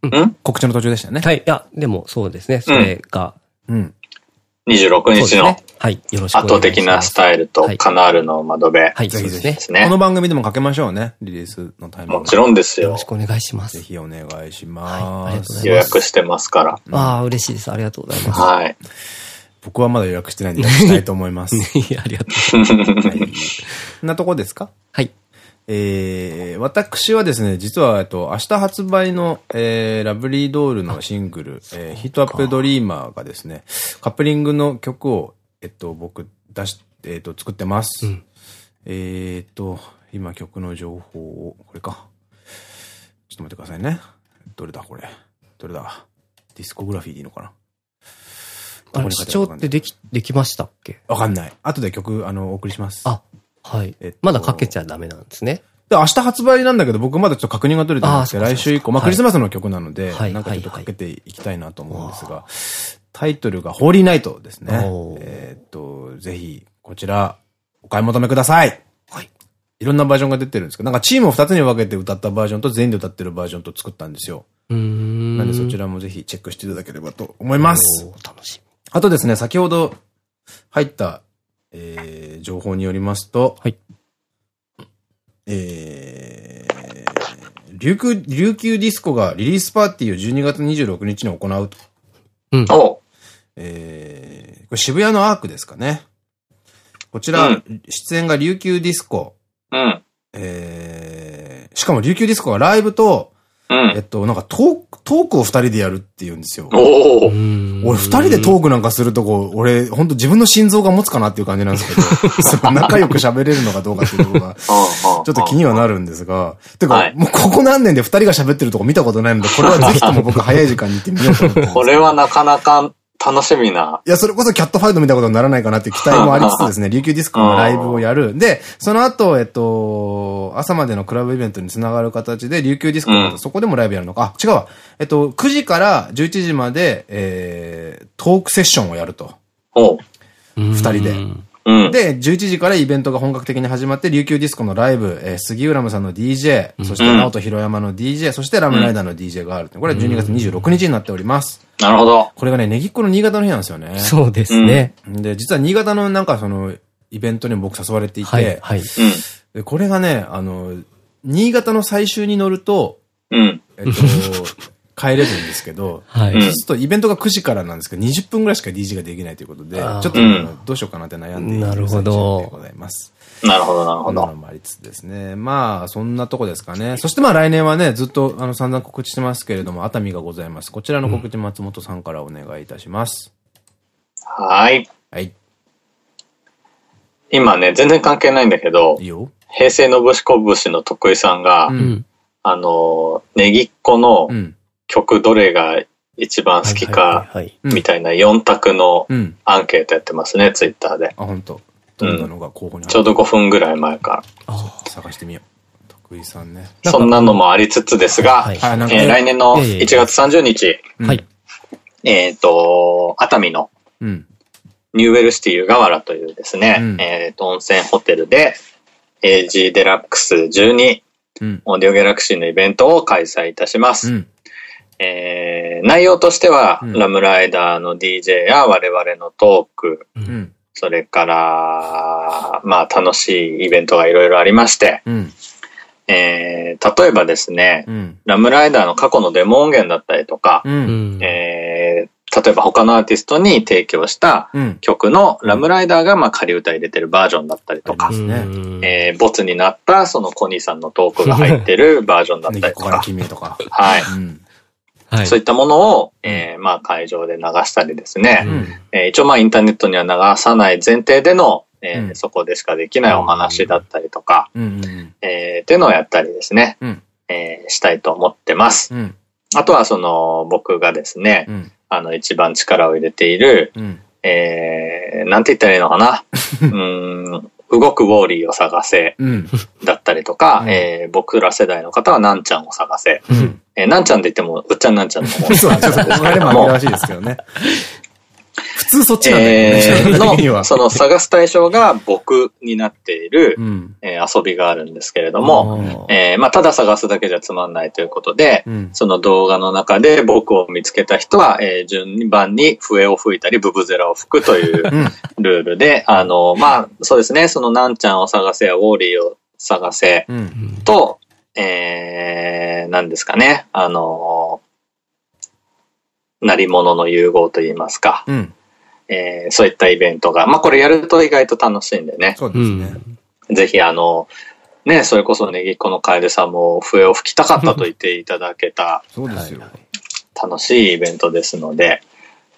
うん告知の途中でしたね。はい。いや、でもそうですね。それが。うん。26日のはい。よろしく圧倒的なスタイルとカナールの窓辺。はい、ぜひぜひ。この番組でもかけましょうね。リリースのタイミング。もちろんですよ。よろしくお願い。します。ぜひお願い。します。予約してますから。ああ、嬉しい。です。ありがとうござい。ます。はい。僕はまだ予約してない。んで、したい。と思い。ます。ありがとうござい。ます。はい。なとこですかはい。えー、私はですね、実は、えっと、明日発売の、えー、ラブリードールのシングル、えー、ヒートアップドリーマーがですね、カップリングの曲を、えっと、僕出し、えっと、作ってます。うん、えっと、今曲の情報を、これか。ちょっと待ってくださいね。どれだ、これ。どれだ。ディスコグラフィーでいいのかなあれ、視聴ってでき、できましたっけ？わかんない。後で曲、あの、お送りします。あ、はい。えっと、まだかけちゃダメなんですね。で、明日発売なんだけど、僕まだちょっと確認が取れてないんですけど、来週以降、まあクリスマスの曲なので、なんかちょっとかけていきたいなと思うんですが、タイトルがホーリーナイトですね。えっと、ぜひ、こちら、お買い求めください。はい。いろんなバージョンが出てるんですけど、なんかチームを二つに分けて歌ったバージョンと全員で歌ってるバージョンと作ったんですよ。うんなんでそちらもぜひチェックしていただければと思います。楽しみ。あとですね、先ほど入った、えー、情報によりますと、はい。えー、琉球、琉球ディスコがリリースパーティーを12月26日に行うと。うん。えー、これ渋谷のアークですかね。こちら、うん、出演が琉球ディスコ。うん。えー、しかも琉球ディスコがライブと、うん、えっと、なんかトーク、トークを二人でやるって言うんですよ。お俺二人でトークなんかするとこ、俺、本当自分の心臓が持つかなっていう感じなんですけど、[laughs] 仲良く喋れるのかどうかっていうところが、ちょっと気にはなるんですが、てか、はい、もうここ何年で二人が喋ってるとこ見たことないので、これはぜひとも僕早い時間に行ってみようと思って。[laughs] これはなかなか楽しみな。いや、それこそキャットファイト見たことにならないかなっていう期待もありつつですね、琉球ディスコのライブをやる。で、その後、えっと、朝までのクラブイベントにつながる形で、琉球ディスコの、うん、そこでもライブやるのか。あ、違うわ。えっと、9時から11時まで、えー、トークセッションをやると。二人で。で、11時からイベントが本格的に始まって、琉球ディスコのライブ、えー、杉浦さんの DJ、そして直人広山の DJ、そしてラムライダーの DJ がある。これは12月26日になっております。なるほど。これがね、 Negicco の新潟の日なんですよね。そうですね。で、実は新潟のなんかその、イベントに僕誘われていて、はい。はい、でこれがね、あの、新潟の最終に乗ると、うん。えっと、帰れるんですけど、はい。そうするとイベントが9時からなんですけど、20分ぐらいしか DJ ができないということで、ちょっとどうしようかなって悩んでいるなるほど。でございます。なるほど、なるほど。もありつつですね。まあ、そんなとこですかね。そしてまあ来年はね、ずっとあの散々告知してますけれども、熱海がございます。こちらの告知松本さんからお願いいたします。はい。はい。今ね、全然関係ないんだけど、いいよ平成のぶしこ節の徳井さんが、うん、あの、ネギっ子の曲どれが一番好きか、みたいな4択のアンケートやってますね、ツイッターで。あ、本当。どんなのが候補に、ちょうど5分ぐらい前から。探してみよう。徳井さんね。そんなのもありつつですが、はい。え来年の1月30日、はい、えっと、熱海の、ニューウェルシティ湯河原というですね、うん、えっと、温泉ホテルで、AG デラックス12、うん、オーディオギャラクシーのイベントを開催いたします。うん、えー、内容としては、ラムライダーの DJ や我々のトーク、うん。それから、まあ楽しいイベントがいろいろありまして、うん、えー、例えばですね、うん、ラムライダーの過去のデモ音源だったりとか、うん、えー、例えば他のアーティストに提供した曲のラムライダーがまあ仮歌入れてるバージョンだったりとか、ね、えー、ボツになったそのコニーさんのトークが入ってるバージョンだったりとか。はい。はい、そういったものを、えー、まあ会場で流したりですね、うん、えー、一応まあインターネットには流さない前提での、えー、うん、そこでしかできないお話だったりとか、うん、えー、っていうのをやったりですね、うん、えー、したいと思ってます。うん、あとはその僕がですね、あの一番力を入れている、うん、えー、なんて言ったらいいのかな。[laughs] うん動くウォーリーを探せ、だったりとか、うん、えー、僕ら世代の方はなんちゃんを探せ。うん、えー、なんちゃんで言っても、うっちゃんなんちゃんの方 [laughs] そう、ちょっとこれも紛らわしいですけどね。[laughs] 普通そっちなんだえー、[laughs] の、その探す対象が僕になっている、うん、えー、遊びがあるんですけれども、えー、まあ、ただ探すだけじゃつまんないということで、うん、その動画の中で僕を見つけた人は、えー、順番に笛を吹いたり、ブブゼラを吹くというルールで、あの、まあ、そうですね、そのなんちゃんを探せやウォーリーを探せと、うん、えー、なんですかね、あの、なり物の融合といいますか、うん。えー、そういったイベントが、まあこれやると意外と楽しいんでね。そうですね。ぜひあの、ね、それこそネギっ子の楓さんも笛を吹きたかったと言っていただけた、そうですよ。楽しいイベントですので、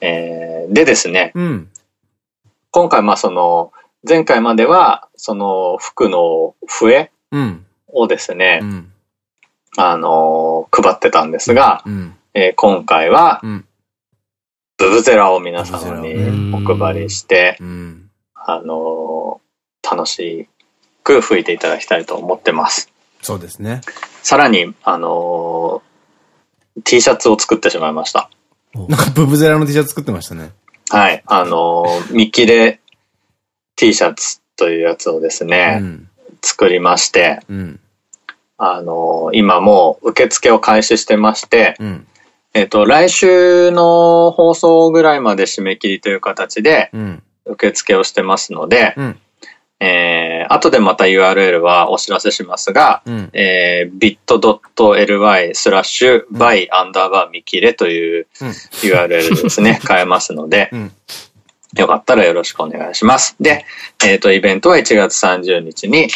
えー、でですね、うん、今回まあその、前回までは、その服の笛をですね、うん、あの、配ってたんですが、うん、えー、今回は、うんブブゼラを皆様にお配りして、あの、楽しく吹いていただきたいと思ってます。そうですね。さらに、あのー、T シャツを作ってしまいました。なんかブブゼラの T シャツ作ってましたね。はい。あのー、[laughs] 見切れ T シャツというやつをですね、うん、作りまして、うん、あのー、今もう受付を開始してまして、うん、えっと、来週の放送ぐらいまで締め切りという形で、受付をしてますので、えー、後でまた URL はお知らせしますが、うん、えー、bit.ly スラッシュ by アンダーバー見切れという URL ですね、[laughs] 変えますので、うん、よかったらよろしくお願いします。で、えっ、ー、と、イベントは1月30日に、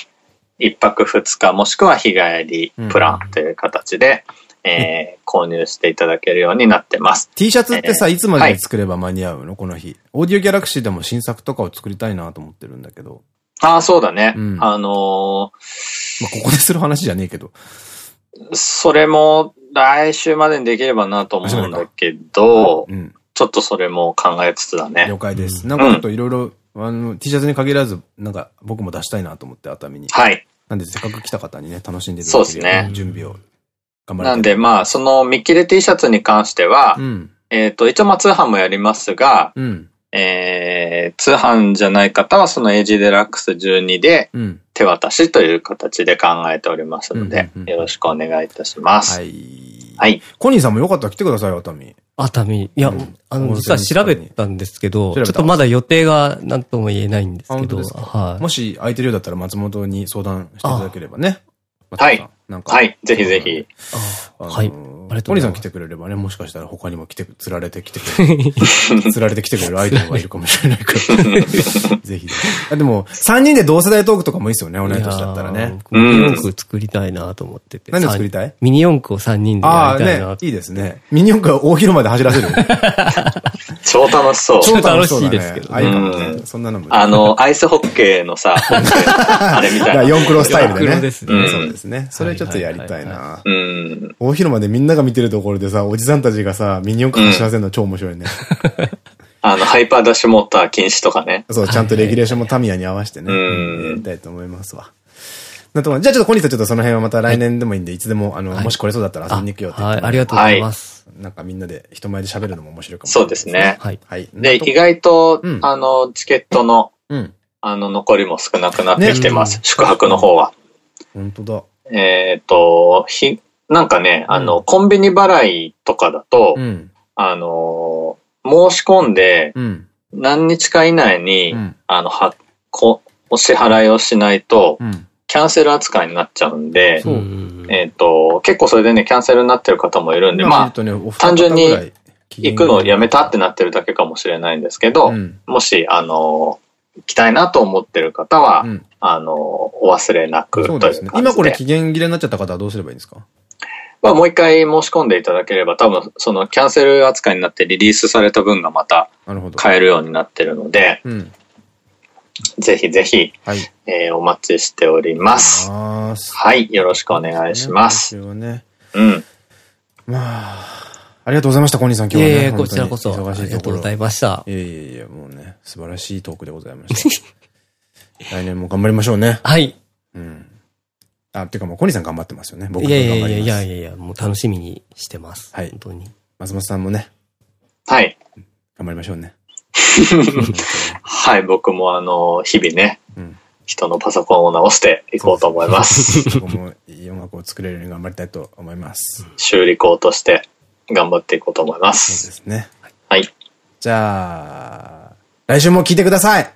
1泊2日もしくは日帰りプランという形で、うん、えー、購入していただけるようになってます。T シャツってさ、えー、いつまでに作れば間に合うの、はい、この日。オーディオギャラクシーでも新作とかを作りたいなと思ってるんだけど。ああ、そうだね。うん、あのー、まあ、ここでする話じゃねえけど。それも来週までにできればなと思うんだけど、うん、ちょっとそれも考えつつだね。了解です。なんかちょっといろいろ、あの、T シャツに限らず、なんか僕も出したいなと思って、熱海に。はい。なんでせっかく来た方にね、楽しんでいただけるね、準備を頑張なんでまあ、その見切れ T シャツに関しては、うん、えっと、一応まあ通販もやりますが、うん、えー、通販じゃない方はそのエイジデラックス12で手渡しという形で考えておりますので、よろしくお願いいたします。はい。はい。コニーさんもよかったら来てください、熱海。熱海。いや、あの、実は調べたんですけど、ちょっとまだ予定が何とも言えないんですけど、はい。もし空いてるようだったら松本に相談していただければね。はい。なんか。はい。ぜひぜひ。はい。ありがとうございます。さん来てくれればね、もしかしたら他にも来て、[laughs] 釣られて来てくれる。釣られて来てくれるアイドルがいるかもしれないから。ぜひ。あでも、3人で同世代トークとかもいいですよね、同い年だったらね。ミニ四駆作りたいなと思ってて。何を作りたい？ミニ四駆を3人でやりたいな。ああ、ね。いいですね。ミニ四駆は大広間で走らせる。超楽しそう。超楽しいですけど。あ、いいかもね。そんなのも。あの、アイスホッケーのさ、[laughs] あれみたいな。4クロスタイルでね。そうですね。それちょっとやりたいな。大広間でみんなが見てるところでさ、おじさんたちがさ、ミニ四駆走らせるの超面白いね。[laughs] あの、ハイパーダッシュモーター禁止とかね。そう、ちゃんとレギュレーションもタミヤに合わせてね。やりたいと思いますわ。なとじゃあちょっと小西さんちょっとその辺はまた来年でもいいんで、いつでも、あの、もし来れそうだったら遊びに行くよって。はい、ありがとうございます。なんかみんなで人前で喋るのも面白いかもそうですね。はい。はい。で、意外と、あの、チケットの、あの、残りも少なくなってきてます。宿泊の方は。本当だ。えっと、ひ、なんかね、あの、コンビニ払いとかだと、あの、申し込んで、何日か以内に、あの、は、こ、お支払いをしないと、キャンセル扱いになっちゃうんで、えっと、結構それでね、キャンセルになってる方もいるんで、まあ、単純に行くのをやめたってなってるだけかもしれないんですけど、もし、あの、行きたいなと思ってる方は、あの、お忘れなくそうですね。今これ期限切れになっちゃった方はどうすればいいんですか？まあ、もう一回申し込んでいただければ、多分、そのキャンセル扱いになってリリースされた分がまた買えるようになってるので、うん、ぜひぜひ、はい、えー、お待ちしております。はい、よろしくお願いします。ね、うん。まあ、ありがとうございました、コニーさん、今日はね。ええ、こちらこそ。忙しいところ。ありがとうございました。いやいやいや、もうね、素晴らしいトークでございました。[laughs] 来年も頑張りましょうね。はい。うん。あ、っていうかもう、コニーさん頑張ってますよね。僕も頑張ります。いやいやいやいやもう楽しみにしてます。はい。本当に。松本さんもね。はい。頑張りましょうね。はい、僕もあの、日々ね、うん、人のパソコンを直していこうと思います。僕もいい音楽を作れるように頑張りたいと思います。修理工として頑張っていこうと思います。そうですね。はい。じゃあ、来週も聴いてください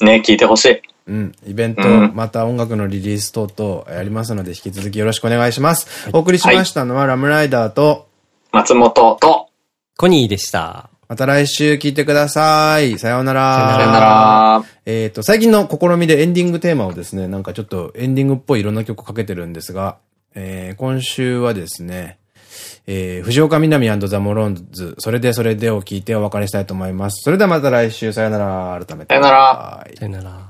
ね、聞いてほしい。うん。イベント、また音楽のリリース等々やりますので、引き続きよろしくお願いします。お送りしましたのは、ラムライダーと、松本と、コニーでした。また来週聞いてください。さようなら。さようなら。えっと、最近の試みでエンディングテーマをですね、なんかちょっとエンディングっぽいいろんな曲かけてるんですが、えー、今週はですね、えー、藤岡みなみザ・モロンズ、それでそれでを聞いてお別れしたいと思います。それではまた来週、さよなら、改めて。さよなら。さよなら。